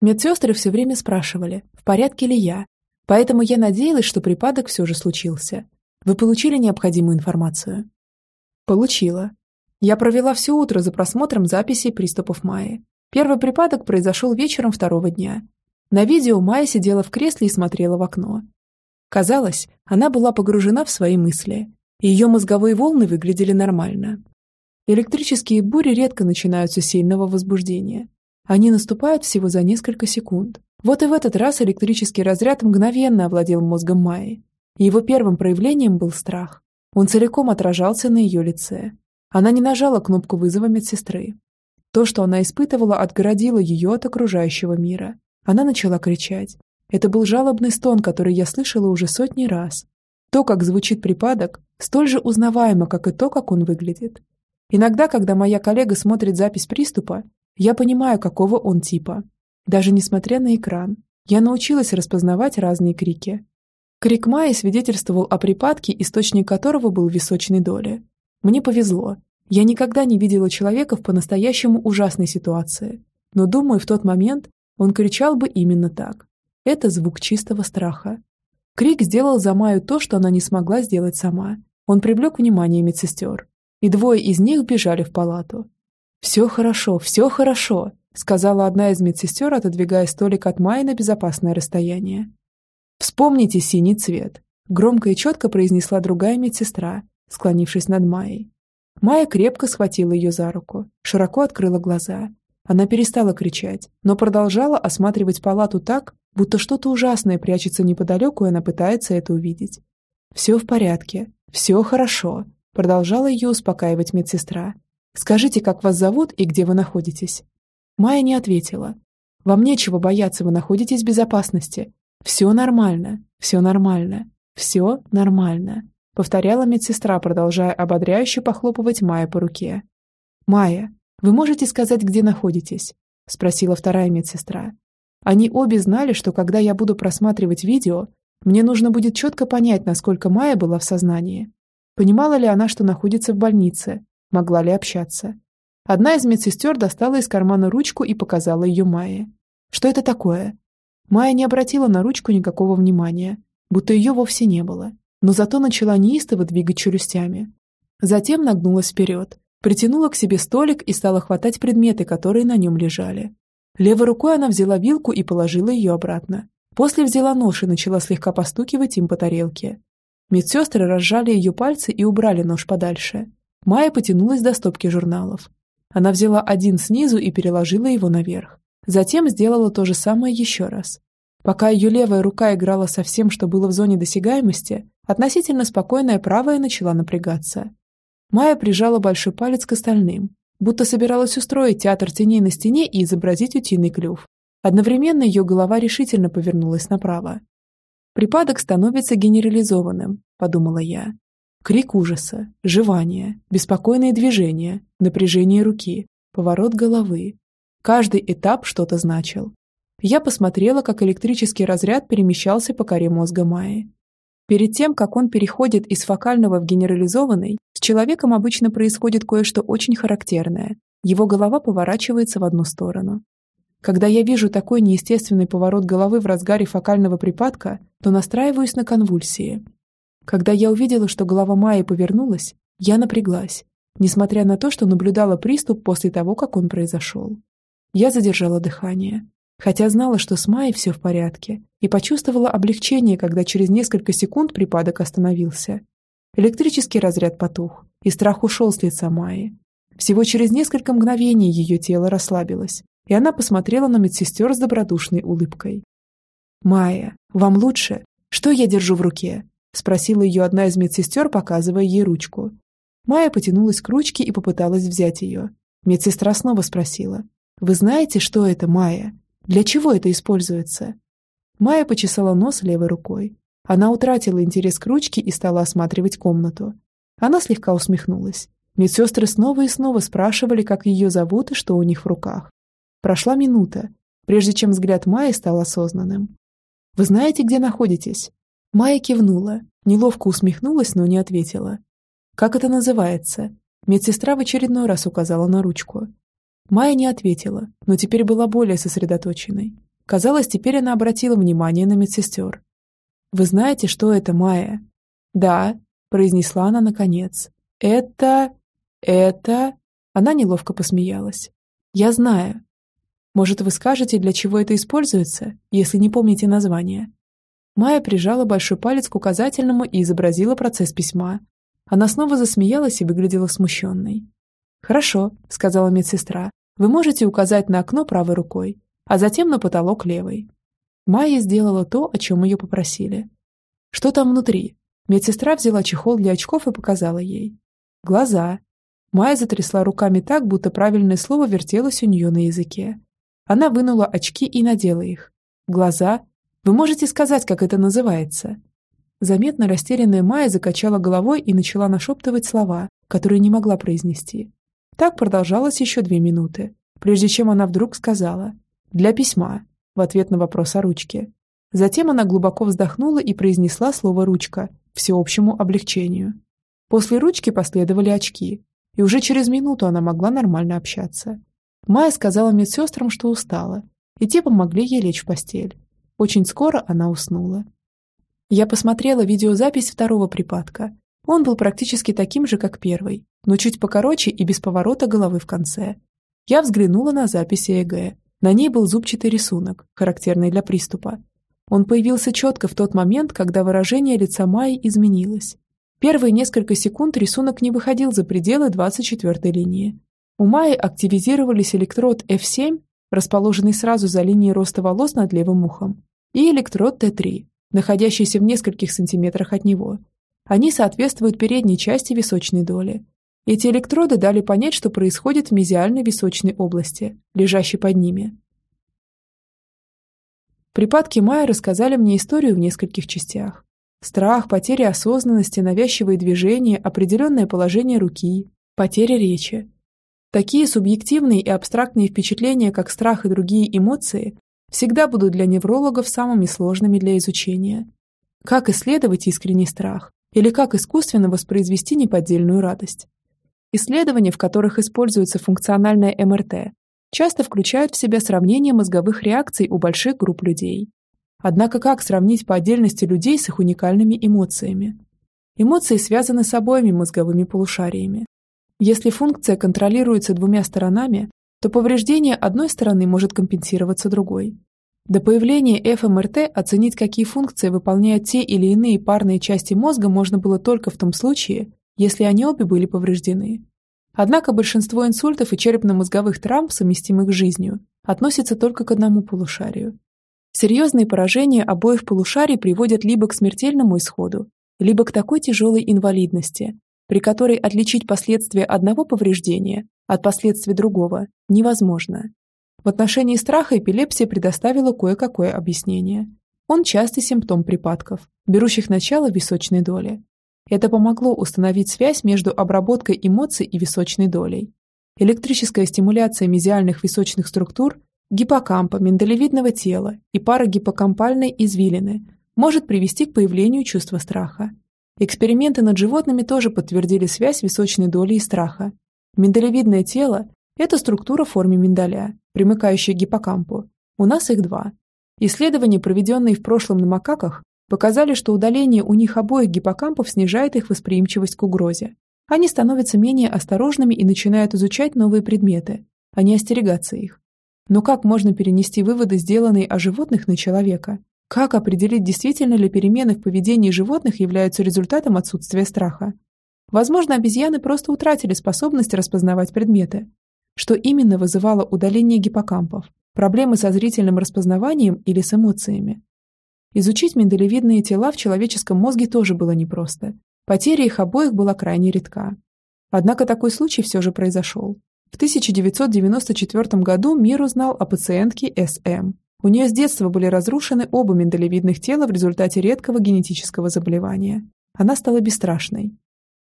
Медсестры все время спрашивали, в порядке ли я, поэтому я надеялась, что припадок все же случился. Вы получили необходимую информацию? Получила. Я провела все утро за просмотром записей приступов Майи. Первый припадок произошел вечером второго дня. На видео Майя сидела в кресле и смотрела в окно. Казалось, она была погружена в свои мысли. Ее мозговые волны выглядели нормально. Электрические бури редко начинаются с сильного возбуждения. Они наступают всего за несколько секунд. Вот и в этот раз электрический разряд мгновенно овладел мозгом Майи. Его первым проявлением был страх. Он целиком отражался на ее лице. Она не нажала кнопку вызова медсестры. То, что она испытывала, отгородило ее от окружающего мира. Она начала кричать. Это был жалобный стон, который я слышала уже сотни раз. То, как звучит припадок, столь же узнаваемо, как и то, как он выглядит. Иногда, когда моя коллега смотрит запись приступа, я понимаю, какого он типа. Даже несмотря на экран, я научилась распознавать разные крики. Крик Майи свидетельствовал о припадке, источник которого был височной доле. Мне повезло. Я никогда не видела человека в по-настоящему ужасной ситуации. Но, думаю, в тот момент он кричал бы именно так. Это звук чистого страха. Крик сделал за Майю то, что она не смогла сделать сама. Он привлек внимание медсестер. И двое из них бежали в палату. «Все хорошо, все хорошо», сказала одна из медсестер, отодвигая столик от Майи на безопасное расстояние. «Вспомните синий цвет», — громко и четко произнесла другая медсестра, склонившись над Майей. Майя крепко схватила ее за руку, широко открыла глаза. Она перестала кричать, но продолжала осматривать палату так, будто что-то ужасное прячется неподалеку, и она пытается это увидеть. «Все в порядке, все хорошо», — продолжала ее успокаивать медсестра. «Скажите, как вас зовут и где вы находитесь?» Майя не ответила. «Вам нечего бояться, вы находитесь в безопасности. Все нормально, все нормально, все нормально», повторяла медсестра, продолжая ободряюще похлопывать Майя по руке. «Майя, вы можете сказать, где находитесь?» спросила вторая медсестра. Они обе знали, что когда я буду просматривать видео, мне нужно будет четко понять, насколько Майя была в сознании. Понимала ли она, что находится в больнице? Могла ли общаться? Одна из медсестер достала из кармана ручку и показала ее Майе. «Что это такое?» Майя не обратила на ручку никакого внимания, будто ее вовсе не было, но зато начала неистово двигать челюстями. Затем нагнулась вперед, притянула к себе столик и стала хватать предметы, которые на нем лежали. Левой рукой она взяла вилку и положила ее обратно. После взяла нож и начала слегка постукивать им по тарелке. Медсестры разжали ее пальцы и убрали нож подальше. Майя потянулась до стопки журналов. Она взяла один снизу и переложила его наверх. Затем сделала то же самое еще раз. Пока ее левая рука играла со всем, что было в зоне досягаемости, относительно спокойная правая начала напрягаться. Майя прижала большой палец к остальным, будто собиралась устроить театр теней на стене и изобразить утиный клюв. Одновременно ее голова решительно повернулась направо. «Припадок становится генерализованным», – подумала я. Крик ужаса, жевание, беспокойные движения, напряжение руки, поворот головы. Каждый этап что-то значил. Я посмотрела, как электрический разряд перемещался по коре мозга Майи. Перед тем, как он переходит из фокального в генерализованный, с человеком обычно происходит кое-что очень характерное. Его голова поворачивается в одну сторону. Когда я вижу такой неестественный поворот головы в разгаре фокального припадка, то настраиваюсь на конвульсии, когда я увидела, что голова Майи повернулась, я напряглась, несмотря на то, что наблюдала приступ после того, как он произошел. Я задержала дыхание, хотя знала, что с Майей все в порядке, и почувствовала облегчение, когда через несколько секунд припадок остановился. Электрический разряд потух, и страх ушел с лица Майи. Всего через несколько мгновений ее тело расслабилось, и она посмотрела на медсестер с добродушной улыбкой. «Майя, вам лучше? Что я держу в руке?» Спросила ее одна из медсестер, показывая ей ручку. Майя потянулась к ручке и попыталась взять ее. Медсестра снова спросила. «Вы знаете, что это, Майя? Для чего это используется?» Майя почесала нос левой рукой. Она утратила интерес к ручке и стала осматривать комнату. Она слегка усмехнулась. Медсестры снова и снова спрашивали, как ее зовут и что у них в руках. Прошла минута, прежде чем взгляд Майи стал осознанным. «Вы знаете, где находитесь?» Майя кивнула, неловко усмехнулась, но не ответила. «Как это называется?» Медсестра в очередной раз указала на ручку. Майя не ответила, но теперь была более сосредоточенной. Казалось, теперь она обратила внимание на медсестер. «Вы знаете, что это, Майя?» «Да», — произнесла она наконец. «Это... это...» Она неловко посмеялась. «Я знаю. Может, вы скажете, для чего это используется, если не помните название?» Майя прижала большой палец к указательному и изобразила процесс письма. Она снова засмеялась и выглядела смущенной. «Хорошо», — сказала медсестра. «Вы можете указать на окно правой рукой, а затем на потолок левой». Майя сделала то, о чем ее попросили. «Что там внутри?» Медсестра взяла чехол для очков и показала ей. «Глаза». Майя затрясла руками так, будто правильное слово вертелось у нее на языке. Она вынула очки и надела их. Глаза вы можете сказать, как это называется?» Заметно растерянная Майя закачала головой и начала нашептывать слова, которые не могла произнести. Так продолжалось еще две минуты, прежде чем она вдруг сказала «для письма» в ответ на вопрос о ручке. Затем она глубоко вздохнула и произнесла слово «ручка» всеобщему облегчению. После ручки последовали очки, и уже через минуту она могла нормально общаться. Майя сказала медсестрам, что устала, и те помогли ей лечь в постель. Очень скоро она уснула. Я посмотрела видеозапись второго припадка. Он был практически таким же, как первый, но чуть покороче и без поворота головы в конце. Я взглянула на запись ЭЭГ. На ней был зубчатый рисунок, характерный для приступа. Он появился четко в тот момент, когда выражение лица Майи изменилось. Первые несколько секунд рисунок не выходил за пределы 24-й линии. У Майи активизировались электрод F7, расположенный сразу за линией роста волос над левым ухом, и электрод Т3, находящийся в нескольких сантиметрах от него. Они соответствуют передней части височной доли. Эти электроды дали понять, что происходит в мезиальной височной области, лежащей под ними. Припадки Майя рассказали мне историю в нескольких частях. Страх, потеря осознанности, навязчивые движения, определенное положение руки, потеря речи. Такие субъективные и абстрактные впечатления, как страх и другие эмоции, всегда будут для неврологов самыми сложными для изучения. Как исследовать искренний страх? Или как искусственно воспроизвести неподдельную радость? Исследования, в которых используется функциональная МРТ, часто включают в себя сравнение мозговых реакций у больших групп людей. Однако как сравнить по отдельности людей с их уникальными эмоциями? Эмоции связаны с обоими мозговыми полушариями. Если функция контролируется двумя сторонами, то повреждение одной стороны может компенсироваться другой. До появления ФМРТ оценить, какие функции выполняют те или иные парные части мозга, можно было только в том случае, если они обе были повреждены. Однако большинство инсультов и черепно-мозговых травм, совместимых с жизнью, относятся только к одному полушарию. Серьезные поражения обоих полушарий приводят либо к смертельному исходу, либо к такой тяжелой инвалидности, при которой отличить последствия одного повреждения от последствий другого невозможно. В отношении страха эпилепсия предоставила кое-какое объяснение. Он частый симптом припадков, берущих начало в височной доли. Это помогло установить связь между обработкой эмоций и височной долей. Электрическая стимуляция мезиальных височных структур, гиппокампа, миндалевидного тела и парагиппокампальной извилины может привести к появлению чувства страха. Эксперименты над животными тоже подтвердили связь височной доли и страха. Миндалевидное тело – это структура в форме миндаля, примыкающая к гиппокампу. У нас их два. Исследования, проведенные в прошлом на макаках, показали, что удаление у них обоих гиппокампов снижает их восприимчивость к угрозе. Они становятся менее осторожными и начинают изучать новые предметы, а не остерегаться их. Но как можно перенести выводы, сделанные о животных, на человека? Как определить, действительно ли перемены в поведении животных являются результатом отсутствия страха? Возможно, обезьяны просто утратили способность распознавать предметы. Что именно вызывало удаление гиппокампов? Проблемы со зрительным распознаванием или с эмоциями? Изучить миндалевидные тела в человеческом мозге тоже было непросто. Потеря их обоих была крайне редка. Однако такой случай все же произошел. В 1994 году мир узнал о пациентке СМ. У нее с детства были разрушены оба миндалевидных тела в результате редкого генетического заболевания. Она стала бесстрашной.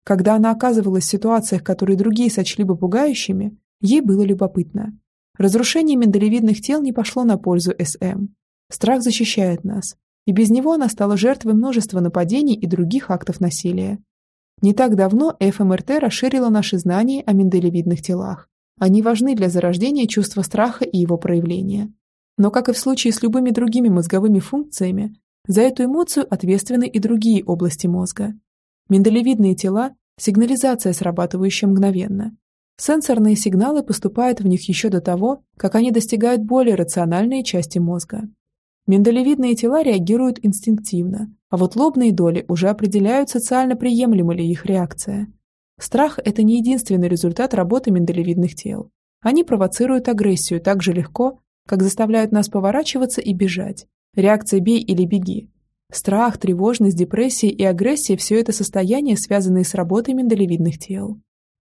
Когда она оказывалась в ситуациях, которые другие сочли бы пугающими, ей было любопытно. Разрушение миндалевидных тел не пошло на пользу СМ. Страх защищает нас, и без него она стала жертвой множества нападений и других актов насилия. Не так давно ФМРТ расширила наши знания о миндалевидных телах. Они важны для зарождения чувства страха и его проявления. Но, как и в случае с любыми другими мозговыми функциями, за эту эмоцию ответственны и другие области мозга. Миндалевидные тела – сигнализация, срабатывающая мгновенно. Сенсорные сигналы поступают в них еще до того, как они достигают более рациональной части мозга. Миндалевидные тела реагируют инстинктивно, а вот лобные доли уже определяют социально приемлема ли их реакция. Страх – это не единственный результат работы миндалевидных тел. Они провоцируют агрессию так же легко, как заставляют нас поворачиваться и бежать. Реакция «бей» или «беги». Страх, тревожность, депрессия и агрессия – все это состояния, связанные с работой миндалевидных тел.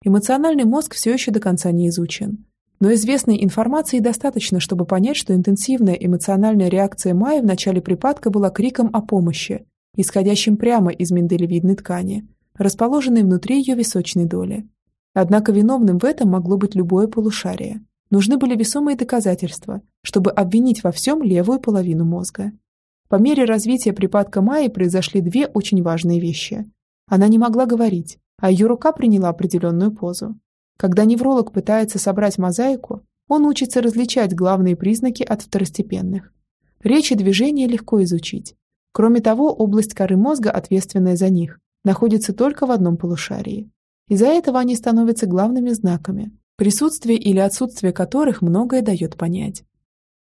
Эмоциональный мозг все еще до конца не изучен. Но известной информации достаточно, чтобы понять, что интенсивная эмоциональная реакция Майи в начале припадка была криком о помощи, исходящим прямо из миндалевидной ткани, расположенной внутри ее височной доли. Однако виновным в этом могло быть любое полушарие. Нужны были весомые доказательства, чтобы обвинить во всем левую половину мозга. По мере развития припадка Майи произошли две очень важные вещи. Она не могла говорить, а ее рука приняла определенную позу. Когда невролог пытается собрать мозаику, он учится различать главные признаки от второстепенных. Речь и движение легко изучить. Кроме того, область коры мозга, ответственная за них, находится только в одном полушарии. Из-за этого они становятся главными знаками, присутствие или отсутствие которых многое дает понять.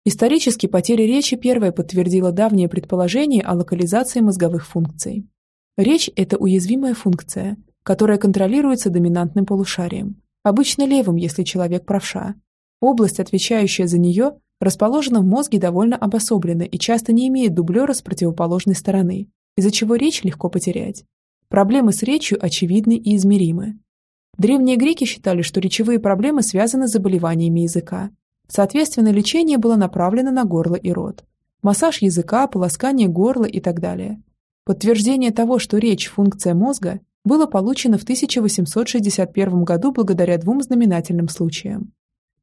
Исторически потеря речи первая подтвердила давнее предположение о локализации мозговых функций. Речь – это уязвимая функция, которая контролируется доминантным полушарием, обычно левым, если человек правша. Область, отвечающая за нее, расположена в мозге довольно обособленно и часто не имеет дублера с противоположной стороны, из-за чего речь легко потерять. Проблемы с речью очевидны и измеримы. Древние греки считали, что речевые проблемы связаны с заболеваниями языка. Соответственно, лечение было направлено на горло и рот. Массаж языка, полоскание горла и так далее. Подтверждение того, что речь – функция мозга, было получено в 1861 году благодаря двум знаменательным случаям.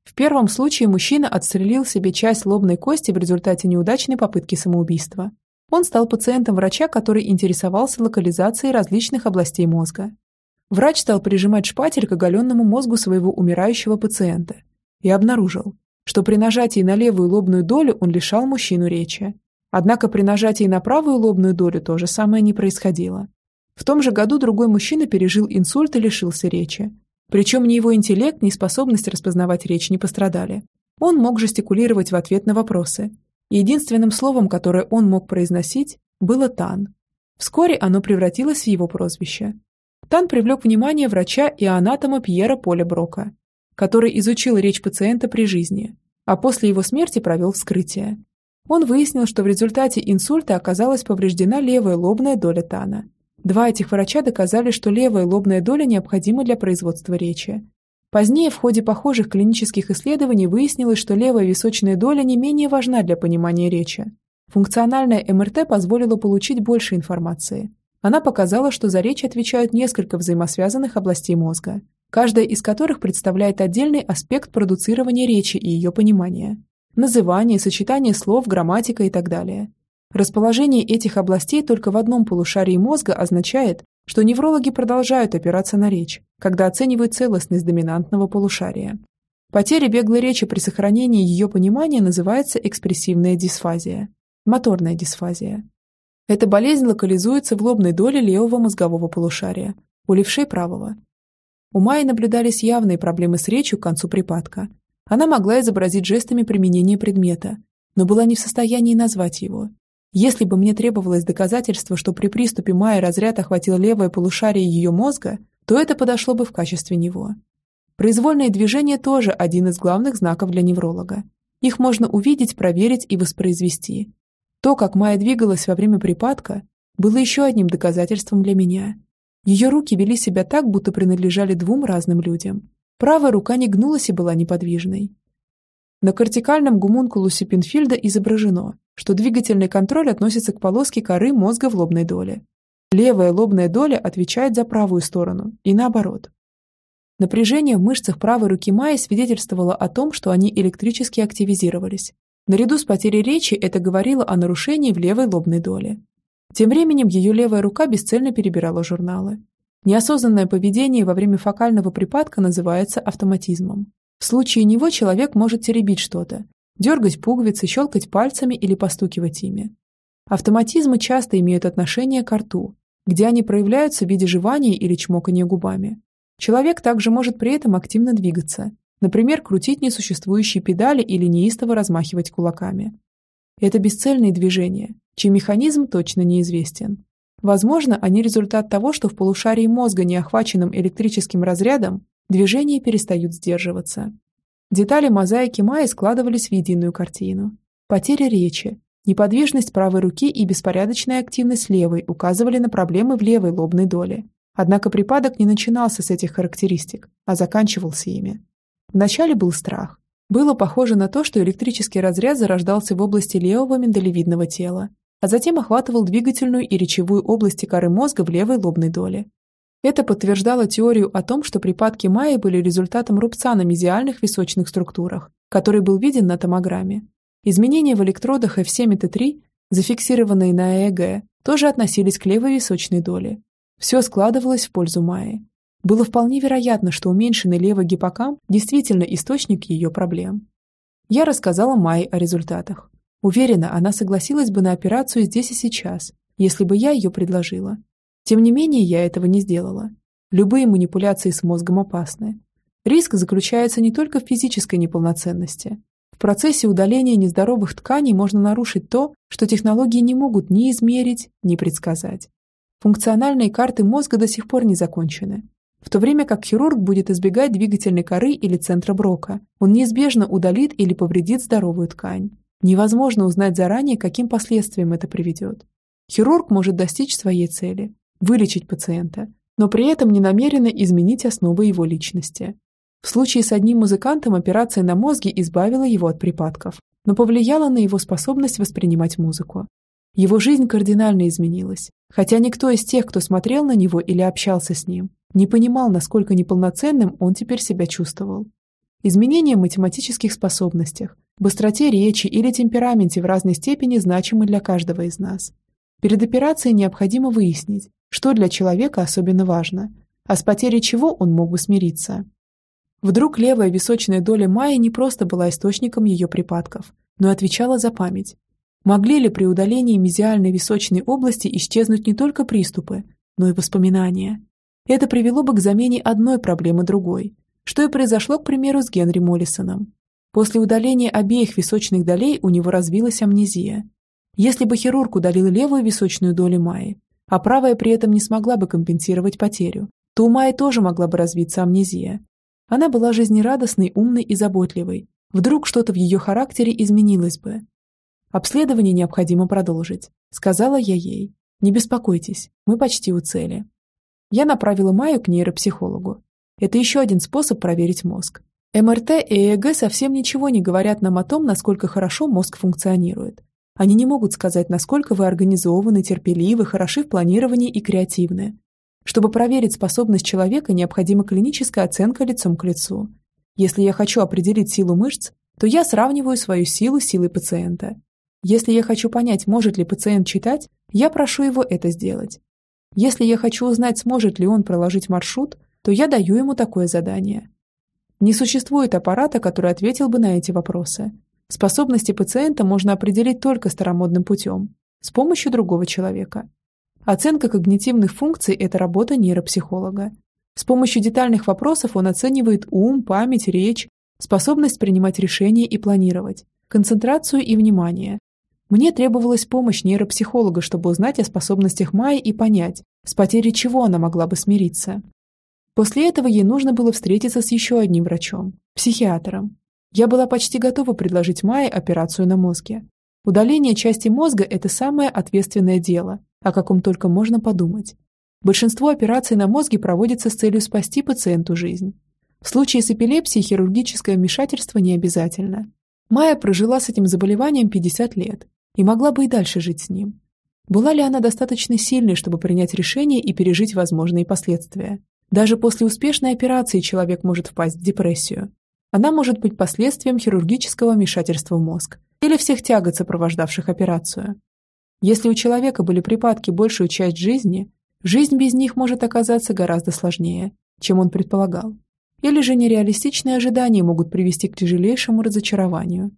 В первом случае мужчина отстрелил себе часть лобной кости в результате неудачной попытки самоубийства. Он стал пациентом врача, который интересовался локализацией различных областей мозга. Врач стал прижимать шпатель к оголенному мозгу своего умирающего пациента и обнаружил, что при нажатии на левую лобную долю он лишал мужчину речи. Однако при нажатии на правую лобную долю то же самое не происходило. В том же году другой мужчина пережил инсульт и лишился речи. Причем ни его интеллект, ни способность распознавать речь не пострадали. Он мог жестикулировать в ответ на вопросы, Единственным словом, которое он мог произносить, было «Тан». Вскоре оно превратилось в его прозвище. Тан привлек внимание врача и анатома Пьера Поля Брока, который изучил речь пациента при жизни, а после его смерти провел вскрытие. Он выяснил, что в результате инсульта оказалась повреждена левая лобная доля Тана. Два этих врача доказали, что левая лобная доля необходима для производства речи, Позднее в ходе похожих клинических исследований выяснилось, что левая височная доля не менее важна для понимания речи. Функциональная МРТ позволила получить больше информации. Она показала, что за речь отвечают несколько взаимосвязанных областей мозга, каждая из которых представляет отдельный аспект продуцирования речи и ее понимания. Называние, сочетание слов, грамматика и так далее. Расположение этих областей только в одном полушарии мозга означает, что неврологи продолжают опираться на речь, когда оценивают целостность доминантного полушария. Потеря беглой речи при сохранении ее понимания называется экспрессивная дисфазия, моторная дисфазия. Эта болезнь локализуется в лобной доле левого мозгового полушария, у левшей правого. У Майи наблюдались явные проблемы с речью к концу припадка. Она могла изобразить жестами применение предмета, но была не в состоянии назвать его, если бы мне требовалось доказательство, что при приступе Майи разряд охватил левое полушарие ее мозга, то это подошло бы в качестве него. Произвольные движения тоже один из главных знаков для невролога. Их можно увидеть, проверить и воспроизвести. То, как Майя двигалась во время припадка, было еще одним доказательством для меня. Ее руки вели себя так, будто принадлежали двум разным людям. Правая рука не гнулась и была неподвижной. На кортикальном гумункулусе Пинфильда изображено, что двигательный контроль относится к полоске коры мозга в лобной доле. Левая лобная доля отвечает за правую сторону, и наоборот. Напряжение в мышцах правой руки Майи свидетельствовало о том, что они электрически активизировались. Наряду с потерей речи это говорило о нарушении в левой лобной доле. Тем временем ее левая рука бесцельно перебирала журналы. Неосознанное поведение во время фокального припадка называется автоматизмом. В случае него человек может теребить что-то, дергать пуговицы, щелкать пальцами или постукивать ими. Автоматизмы часто имеют отношение к рту, где они проявляются в виде жевания или чмокания губами. Человек также может при этом активно двигаться, например, крутить несуществующие педали или неистово размахивать кулаками. Это бесцельные движения, чей механизм точно неизвестен. Возможно, они результат того, что в полушарии мозга, не охваченном электрическим разрядом, движения перестают сдерживаться. Детали мозаики Майи складывались в единую картину. Потеря речи, неподвижность правой руки и беспорядочная активность левой указывали на проблемы в левой лобной доле. Однако припадок не начинался с этих характеристик, а заканчивался ими. Вначале был страх. Было похоже на то, что электрический разряд зарождался в области левого миндалевидного тела, а затем охватывал двигательную и речевую области коры мозга в левой лобной доле. Это подтверждало теорию о том, что припадки Майи были результатом рубца на мезиальных височных структурах, который был виден на томограмме. Изменения в электродах F7 и T3 зафиксированные на ЭЭГ, тоже относились к левой височной доле. Все складывалось в пользу Майи. Было вполне вероятно, что уменьшенный левый гиппокамп действительно источник ее проблем. Я рассказала Майе о результатах. Уверена, она согласилась бы на операцию здесь и сейчас, если бы я ее предложила. Тем не менее, я этого не сделала. Любые манипуляции с мозгом опасны. Риск заключается не только в физической неполноценности. В процессе удаления нездоровых тканей можно нарушить то, что технологии не могут ни измерить, ни предсказать. Функциональные карты мозга до сих пор не закончены. В то время как хирург будет избегать двигательной коры или центра Брока, он неизбежно удалит или повредит здоровую ткань. Невозможно узнать заранее, каким последствиям это приведет. Хирург может достичь своей цели – вылечить пациента, но при этом не намеренно изменить основы его личности. В случае с одним музыкантом операция на мозге избавила его от припадков, но повлияла на его способность воспринимать музыку. Его жизнь кардинально изменилась, хотя никто из тех, кто смотрел на него или общался с ним, не понимал, насколько неполноценным он теперь себя чувствовал. Изменения в математических способностях, быстроте речи или темпераменте в разной степени значимы для каждого из нас. Перед операцией необходимо выяснить, что для человека особенно важно, а с потерей чего он мог бы смириться. Вдруг левая височная доля Майи не просто была источником ее припадков, но отвечала за память. Могли ли при удалении мезиальной височной области исчезнуть не только приступы, но и воспоминания? Это привело бы к замене одной проблемы другой, что и произошло, к примеру, с Генри Моллисоном. После удаления обеих височных долей у него развилась амнезия. Если бы хирург удалил левую височную долю Майи, а правая при этом не смогла бы компенсировать потерю, то у Майи тоже могла бы развиться амнезия, она была жизнерадостной, умной и заботливой. Вдруг что-то в ее характере изменилось бы. «Обследование необходимо продолжить», — сказала я ей. «Не беспокойтесь, мы почти у цели». Я направила Майю к нейропсихологу. Это еще один способ проверить мозг. МРТ и ЭЭГ совсем ничего не говорят нам о том, насколько хорошо мозг функционирует. Они не могут сказать, насколько вы организованы, терпеливы, хороши в планировании и креативны. Чтобы проверить способность человека, необходима клиническая оценка лицом к лицу. Если я хочу определить силу мышц, то я сравниваю свою силу с силой пациента. Если я хочу понять, может ли пациент читать, я прошу его это сделать. Если я хочу узнать, сможет ли он проложить маршрут, то я даю ему такое задание. Не существует аппарата, который ответил бы на эти вопросы. Способности пациента можно определить только старомодным путем, с помощью другого человека. Оценка когнитивных функций – это работа нейропсихолога. С помощью детальных вопросов он оценивает ум, память, речь, способность принимать решения и планировать, концентрацию и внимание. Мне требовалась помощь нейропсихолога, чтобы узнать о способностях Майи и понять, с потерей чего она могла бы смириться. После этого ей нужно было встретиться с еще одним врачом, психиатром. Я была почти готова предложить Майе операцию на мозге. Удаление части мозга – это самое ответственное дело, о каком только можно подумать. Большинство операций на мозге проводится с целью спасти пациенту жизнь. В случае с эпилепсией хирургическое вмешательство не обязательно. Майя прожила с этим заболеванием 50 лет и могла бы и дальше жить с ним. Была ли она достаточно сильной, чтобы принять решение и пережить возможные последствия? Даже после успешной операции человек может впасть в депрессию. Она может быть последствием хирургического вмешательства в мозг или всех тягот, сопровождавших операцию. Если у человека были припадки большую часть жизни, жизнь без них может оказаться гораздо сложнее, чем он предполагал. Или же нереалистичные ожидания могут привести к тяжелейшему разочарованию.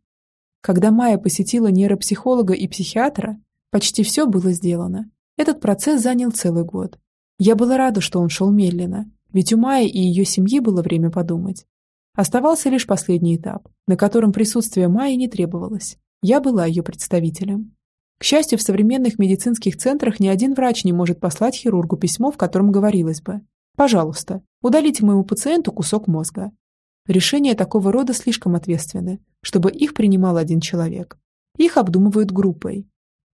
Когда Майя посетила нейропсихолога и психиатра, почти все было сделано. Этот процесс занял целый год. Я была рада, что он шел медленно, ведь у Майи и ее семьи было время подумать. Оставался лишь последний этап, на котором присутствие Майи не требовалось. Я была ее представителем. К счастью, в современных медицинских центрах ни один врач не может послать хирургу письмо, в котором говорилось бы «Пожалуйста, удалите моему пациенту кусок мозга». Решения такого рода слишком ответственны, чтобы их принимал один человек. Их обдумывают группой.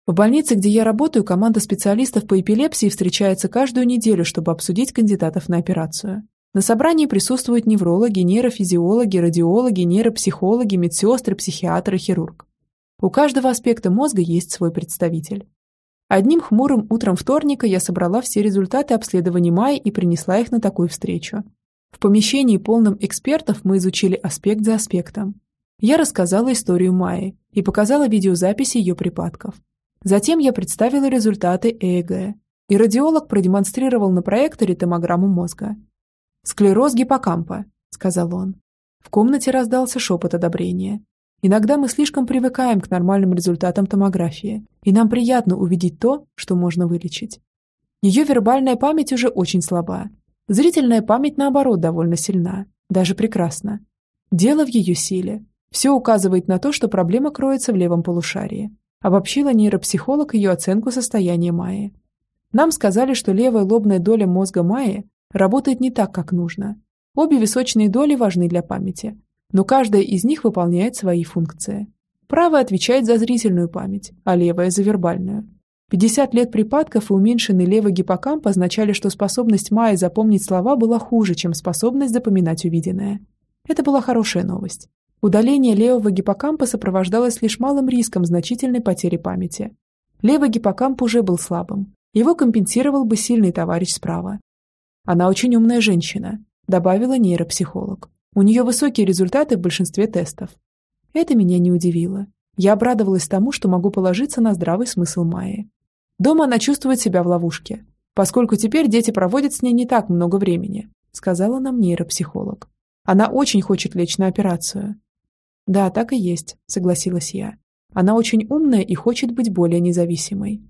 В больнице, где я работаю, команда специалистов по эпилепсии встречается каждую неделю, чтобы обсудить кандидатов на операцию. На собрании присутствуют неврологи, нейрофизиологи, радиологи, нейропсихологи, медсестры, психиатры, хирург. У каждого аспекта мозга есть свой представитель. Одним хмурым утром вторника я собрала все результаты обследования Майи и принесла их на такую встречу. В помещении, полном экспертов, мы изучили аспект за аспектом. Я рассказала историю Майи и показала видеозаписи ее припадков. Затем я представила результаты ЭЭГ, и радиолог продемонстрировал на проекторе томограмму мозга. «Склероз гиппокампа», — сказал он. В комнате раздался шепот одобрения. Иногда мы слишком привыкаем к нормальным результатам томографии, и нам приятно увидеть то, что можно вылечить. Ее вербальная память уже очень слаба. Зрительная память, наоборот, довольно сильна, даже прекрасна. Дело в ее силе. Все указывает на то, что проблема кроется в левом полушарии. Обобщила нейропсихолог ее оценку состояния Майи. Нам сказали, что левая лобная доля мозга Майи работает не так, как нужно. Обе височные доли важны для памяти, но каждая из них выполняет свои функции. Правая отвечает за зрительную память, а левая – за вербальную. 50 лет припадков и уменьшенный левый гиппокамп означали, что способность Майи запомнить слова была хуже, чем способность запоминать увиденное. Это была хорошая новость. Удаление левого гиппокампа сопровождалось лишь малым риском значительной потери памяти. Левый гиппокамп уже был слабым. Его компенсировал бы сильный товарищ справа. Она очень умная женщина, добавила нейропсихолог. У нее высокие результаты в большинстве тестов. Это меня не удивило. Я обрадовалась тому, что могу положиться на здравый смысл Майи. Дома она чувствует себя в ловушке, поскольку теперь дети проводят с ней не так много времени, сказала нам нейропсихолог. Она очень хочет лечь на операцию. Да, так и есть, согласилась я. Она очень умная и хочет быть более независимой.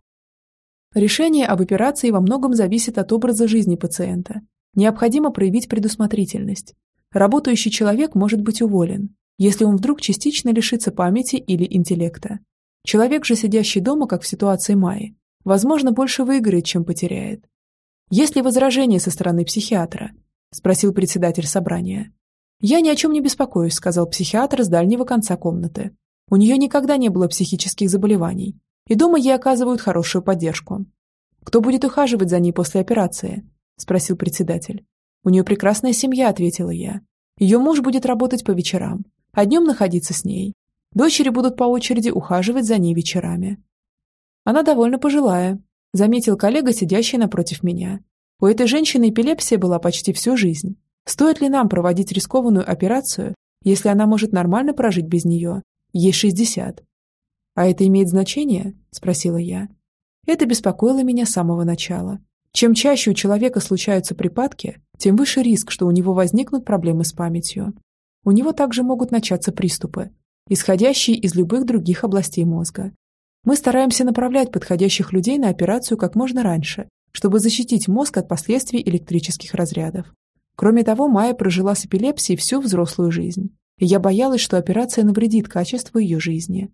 Решение об операции во многом зависит от образа жизни пациента. Необходимо проявить предусмотрительность, Работающий человек может быть уволен, если он вдруг частично лишится памяти или интеллекта. Человек же, сидящий дома, как в ситуации Майи, возможно, больше выиграет, чем потеряет. «Есть ли возражения со стороны психиатра?» – спросил председатель собрания. «Я ни о чем не беспокоюсь», – сказал психиатр с дальнего конца комнаты. «У нее никогда не было психических заболеваний, и дома ей оказывают хорошую поддержку». «Кто будет ухаживать за ней после операции?» – спросил председатель. «У нее прекрасная семья», — ответила я. «Ее муж будет работать по вечерам, а днем находиться с ней. Дочери будут по очереди ухаживать за ней вечерами». «Она довольно пожилая», — заметил коллега, сидящий напротив меня. «У этой женщины эпилепсия была почти всю жизнь. Стоит ли нам проводить рискованную операцию, если она может нормально прожить без нее? Ей 60. «А это имеет значение?» – спросила я. Это беспокоило меня с самого начала. Чем чаще у человека случаются припадки, тем выше риск, что у него возникнут проблемы с памятью. У него также могут начаться приступы, исходящие из любых других областей мозга. Мы стараемся направлять подходящих людей на операцию как можно раньше, чтобы защитить мозг от последствий электрических разрядов. Кроме того, Майя прожила с эпилепсией всю взрослую жизнь, и я боялась, что операция навредит качеству ее жизни.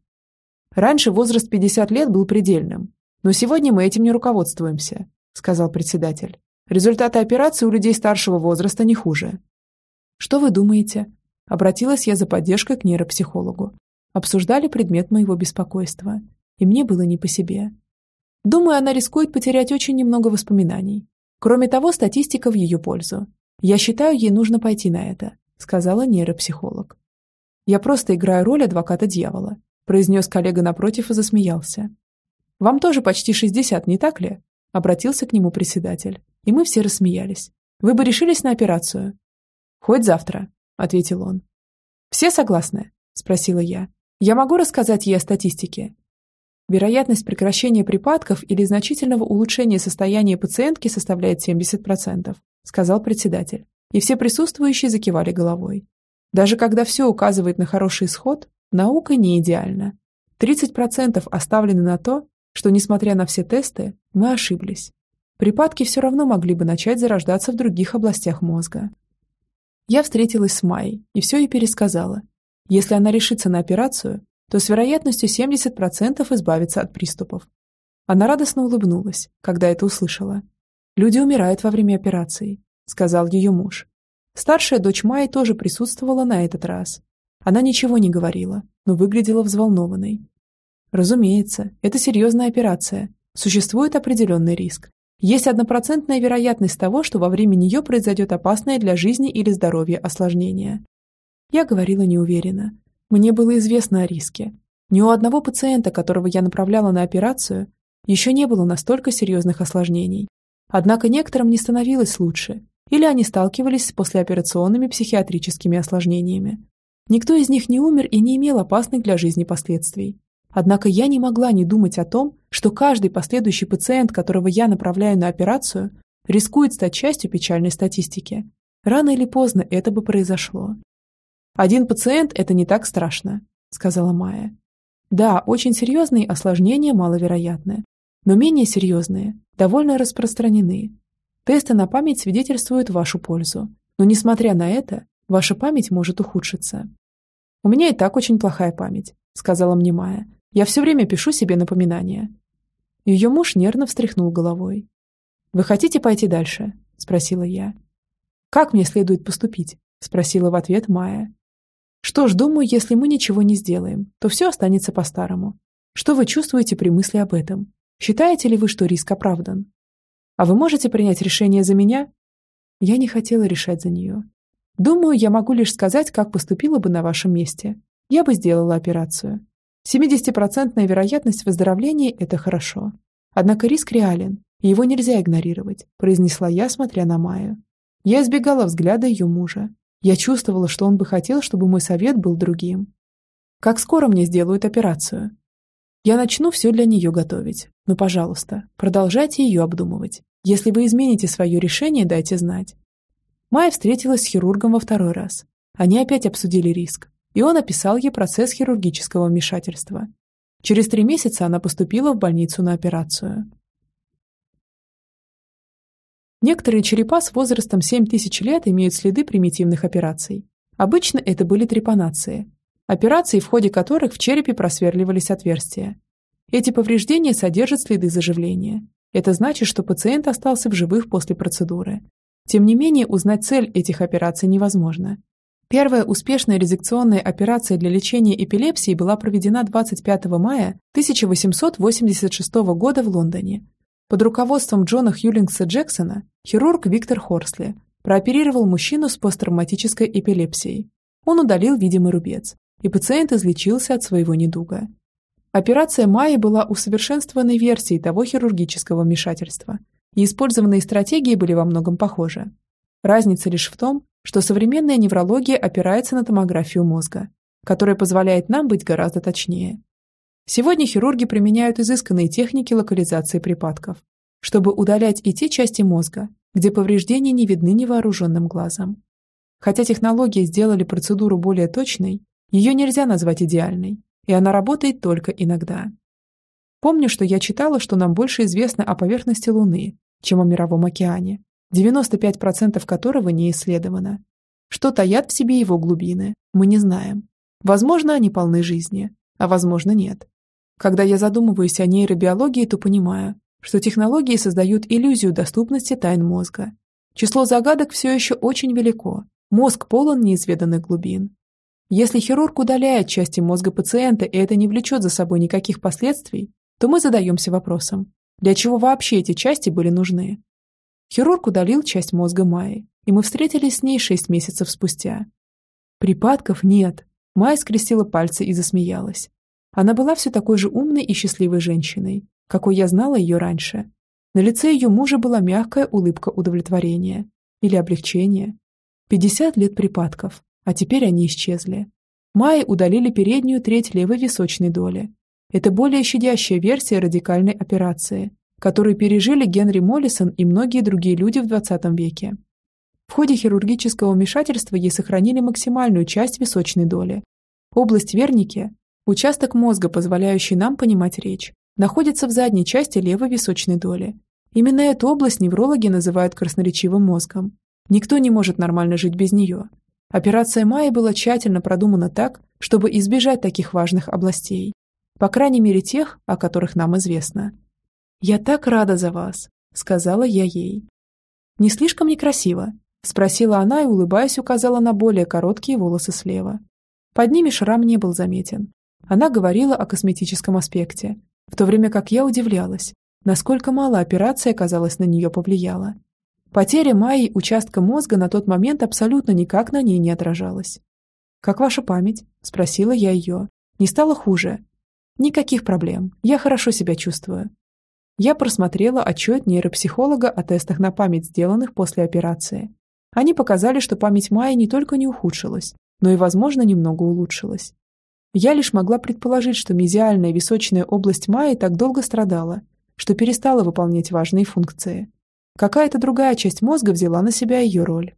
Раньше возраст 50 лет был предельным, но сегодня мы этим не руководствуемся, сказал председатель. Результаты операции у людей старшего возраста не хуже. Что вы думаете? Обратилась я за поддержкой к нейропсихологу. Обсуждали предмет моего беспокойства. И мне было не по себе. Думаю, она рискует потерять очень немного воспоминаний. Кроме того, статистика в ее пользу. Я считаю, ей нужно пойти на это, сказала нейропсихолог. Я просто играю роль адвоката дьявола, произнес коллега напротив и засмеялся. Вам тоже почти 60, не так ли? Обратился к нему председатель. И мы все рассмеялись. Вы бы решились на операцию? Хоть завтра, ответил он. Все согласны? Спросила я. Я могу рассказать ей о статистике? Вероятность прекращения припадков или значительного улучшения состояния пациентки составляет 70%, сказал председатель. И все присутствующие закивали головой. Даже когда все указывает на хороший исход, наука не идеальна. 30% оставлены на то, что, несмотря на все тесты, мы ошиблись. Припадки все равно могли бы начать зарождаться в других областях мозга. Я встретилась с Майей и все ей пересказала. Если она решится на операцию, то с вероятностью 70% избавится от приступов. Она радостно улыбнулась, когда это услышала. «Люди умирают во время операций», — сказал ее муж. Старшая дочь Майи тоже присутствовала на этот раз. Она ничего не говорила, но выглядела взволнованной. Разумеется, это серьезная операция. Существует определенный риск. Есть однопроцентная вероятность того, что во время нее произойдет опасное для жизни или здоровья осложнение. Я говорила неуверенно. Мне было известно о риске. Ни у одного пациента, которого я направляла на операцию, еще не было настолько серьезных осложнений. Однако некоторым не становилось лучше, или они сталкивались с послеоперационными психиатрическими осложнениями. Никто из них не умер и не имел опасных для жизни последствий. Однако я не могла не думать о том, что каждый последующий пациент, которого я направляю на операцию, рискует стать частью печальной статистики. Рано или поздно это бы произошло. «Один пациент – это не так страшно», – сказала Майя. «Да, очень серьезные осложнения маловероятны, но менее серьезные довольно распространены. Тесты на память свидетельствуют вашу пользу, но несмотря на это, ваша память может ухудшиться». «У меня и так очень плохая память», – сказала мне Майя. «Я все время пишу себе напоминания». Ее муж нервно встряхнул головой. «Вы хотите пойти дальше?» – спросила я. «Как мне следует поступить?» – спросила в ответ Майя. «Что ж, думаю, если мы ничего не сделаем, то все останется по-старому. Что вы чувствуете при мысли об этом? Считаете ли вы, что риск оправдан? А вы можете принять решение за меня?» Я не хотела решать за нее. Думаю, я могу лишь сказать, как поступила бы на вашем месте. Я бы сделала операцию. 70% вероятность выздоровления – это хорошо. Однако риск реален, и его нельзя игнорировать, произнесла я, смотря на Майю. Я избегала взгляда ее мужа. Я чувствовала, что он бы хотел, чтобы мой совет был другим. Как скоро мне сделают операцию? Я начну все для нее готовить. Но, пожалуйста, продолжайте ее обдумывать. Если вы измените свое решение, дайте знать. Майя встретилась с хирургом во второй раз. Они опять обсудили риск, и он описал ей процесс хирургического вмешательства. Через три месяца она поступила в больницу на операцию. Некоторые черепа с возрастом 7 тысяч лет имеют следы примитивных операций. Обычно это были трепанации. Операции, в ходе которых в черепе просверливались отверстия. Эти повреждения содержат следы заживления. Это значит, что пациент остался в живых после процедуры. Тем не менее, узнать цель этих операций невозможно. Первая успешная резекционная операция для лечения эпилепсии была проведена 25 мая 1886 года в Лондоне под руководством Джона Хьюлингса Джексона хирург Виктор Хорсли прооперировал мужчину с посттравматической эпилепсией. Он удалил видимый рубец, и пациент излечился от своего недуга. Операция Майи была усовершенствованной версией того хирургического вмешательства, и использованные стратегии были во многом похожи. Разница лишь в том, что современная неврология опирается на томографию мозга, которая позволяет нам быть гораздо точнее. Сегодня хирурги применяют изысканные техники локализации припадков, чтобы удалять и те части мозга, где повреждения не видны невооруженным глазом. Хотя технологии сделали процедуру более точной, ее нельзя назвать идеальной, и она работает только иногда. Помню, что я читала, что нам больше известно о поверхности Луны, чем о Мировом океане, 95% которого не исследовано. Что таят в себе его глубины, мы не знаем. Возможно, они полны жизни, а возможно, нет. Когда я задумываюсь о нейробиологии, то понимаю, что технологии создают иллюзию доступности тайн мозга. Число загадок все еще очень велико. Мозг полон неизведанных глубин. Если хирург удаляет части мозга пациента, и это не влечет за собой никаких последствий, то мы задаемся вопросом, для чего вообще эти части были нужны? Хирург удалил часть мозга Майи, и мы встретились с ней шесть месяцев спустя. Припадков нет. Майя скрестила пальцы и засмеялась. Она была все такой же умной и счастливой женщиной, какой я знала ее раньше. На лице ее мужа была мягкая улыбка удовлетворения или облегчения. 50 лет припадков, а теперь они исчезли. Майи удалили переднюю треть левой височной доли. Это более щадящая версия радикальной операции, которую пережили Генри Моллисон и многие другие люди в 20 веке. В ходе хирургического вмешательства ей сохранили максимальную часть височной доли. Область верники Участок мозга, позволяющий нам понимать речь, находится в задней части левой височной доли. Именно эту область неврологи называют красноречивым мозгом. Никто не может нормально жить без нее. Операция Майи была тщательно продумана так, чтобы избежать таких важных областей. По крайней мере тех, о которых нам известно. «Я так рада за вас», — сказала я ей. «Не слишком некрасиво?» — спросила она и, улыбаясь, указала на более короткие волосы слева. Под ними шрам не был заметен, она говорила о косметическом аспекте, в то время как я удивлялась, насколько мало операция, казалось, на нее повлияла. Потеря Майи участка мозга на тот момент абсолютно никак на ней не отражалась. «Как ваша память?» – спросила я ее. «Не стало хуже?» «Никаких проблем. Я хорошо себя чувствую». Я просмотрела отчет нейропсихолога о тестах на память, сделанных после операции. Они показали, что память Майи не только не ухудшилась, но и, возможно, немного улучшилась. Я лишь могла предположить, что мезиальная височная область Майи так долго страдала, что перестала выполнять важные функции. Какая-то другая часть мозга взяла на себя ее роль.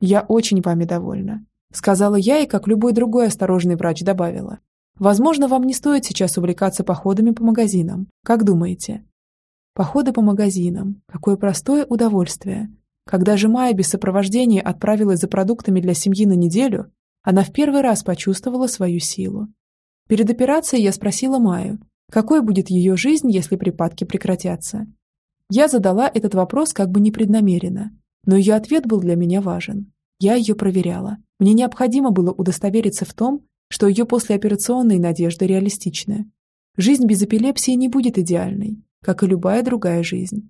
«Я очень вами довольна», — сказала я и, как любой другой осторожный врач, добавила. «Возможно, вам не стоит сейчас увлекаться походами по магазинам. Как думаете?» Походы по магазинам. Какое простое удовольствие. Когда же Майя без сопровождения отправилась за продуктами для семьи на неделю, она в первый раз почувствовала свою силу. Перед операцией я спросила Майю, какой будет ее жизнь, если припадки прекратятся. Я задала этот вопрос как бы непреднамеренно, но ее ответ был для меня важен. Я ее проверяла. Мне необходимо было удостовериться в том, что ее послеоперационные надежды реалистичны. Жизнь без эпилепсии не будет идеальной, как и любая другая жизнь.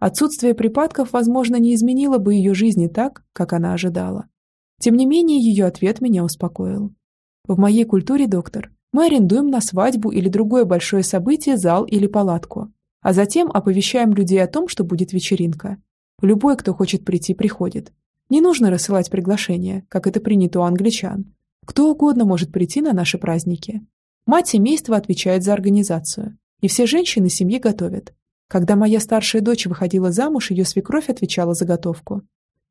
Отсутствие припадков, возможно, не изменило бы ее жизни так, как она ожидала. Тем не менее, ее ответ меня успокоил. В моей культуре, доктор, мы арендуем на свадьбу или другое большое событие зал или палатку, а затем оповещаем людей о том, что будет вечеринка. Любой, кто хочет прийти, приходит. Не нужно рассылать приглашения, как это принято у англичан. Кто угодно может прийти на наши праздники. Мать семейства отвечает за организацию, и все женщины семьи готовят. Когда моя старшая дочь выходила замуж, ее свекровь отвечала за готовку.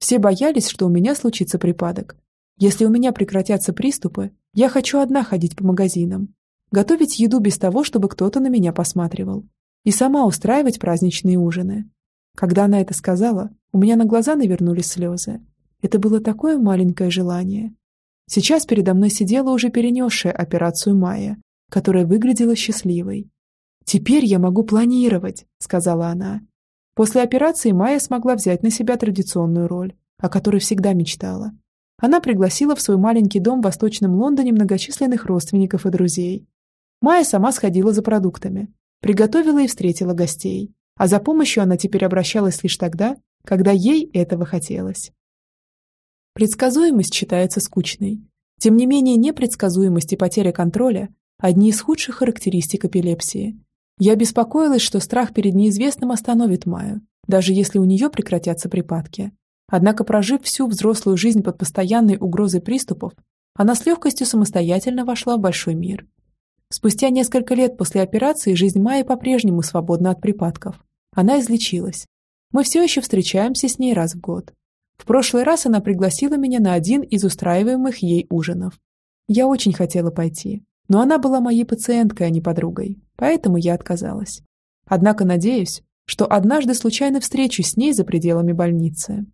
Все боялись, что у меня случится припадок. Если у меня прекратятся приступы, я хочу одна ходить по магазинам. Готовить еду без того, чтобы кто-то на меня посматривал. И сама устраивать праздничные ужины. Когда она это сказала, у меня на глаза навернулись слезы. Это было такое маленькое желание. Сейчас передо мной сидела уже перенесшая операцию Майя, которая выглядела счастливой. «Теперь я могу планировать», — сказала она. После операции Майя смогла взять на себя традиционную роль, о которой всегда мечтала. Она пригласила в свой маленький дом в Восточном Лондоне многочисленных родственников и друзей. Майя сама сходила за продуктами, приготовила и встретила гостей, а за помощью она теперь обращалась лишь тогда, когда ей этого хотелось. Предсказуемость считается скучной. Тем не менее, непредсказуемость и потеря контроля – одни из худших характеристик эпилепсии. Я беспокоилась, что страх перед неизвестным остановит Майю, даже если у нее прекратятся припадки. Однако, прожив всю взрослую жизнь под постоянной угрозой приступов, она с легкостью самостоятельно вошла в большой мир. Спустя несколько лет после операции жизнь Майи по-прежнему свободна от припадков. Она излечилась. Мы все еще встречаемся с ней раз в год. В прошлый раз она пригласила меня на один из устраиваемых ей ужинов. Я очень хотела пойти, но она была моей пациенткой, а не подругой, поэтому я отказалась. Однако надеюсь, что однажды случайно встречусь с ней за пределами больницы.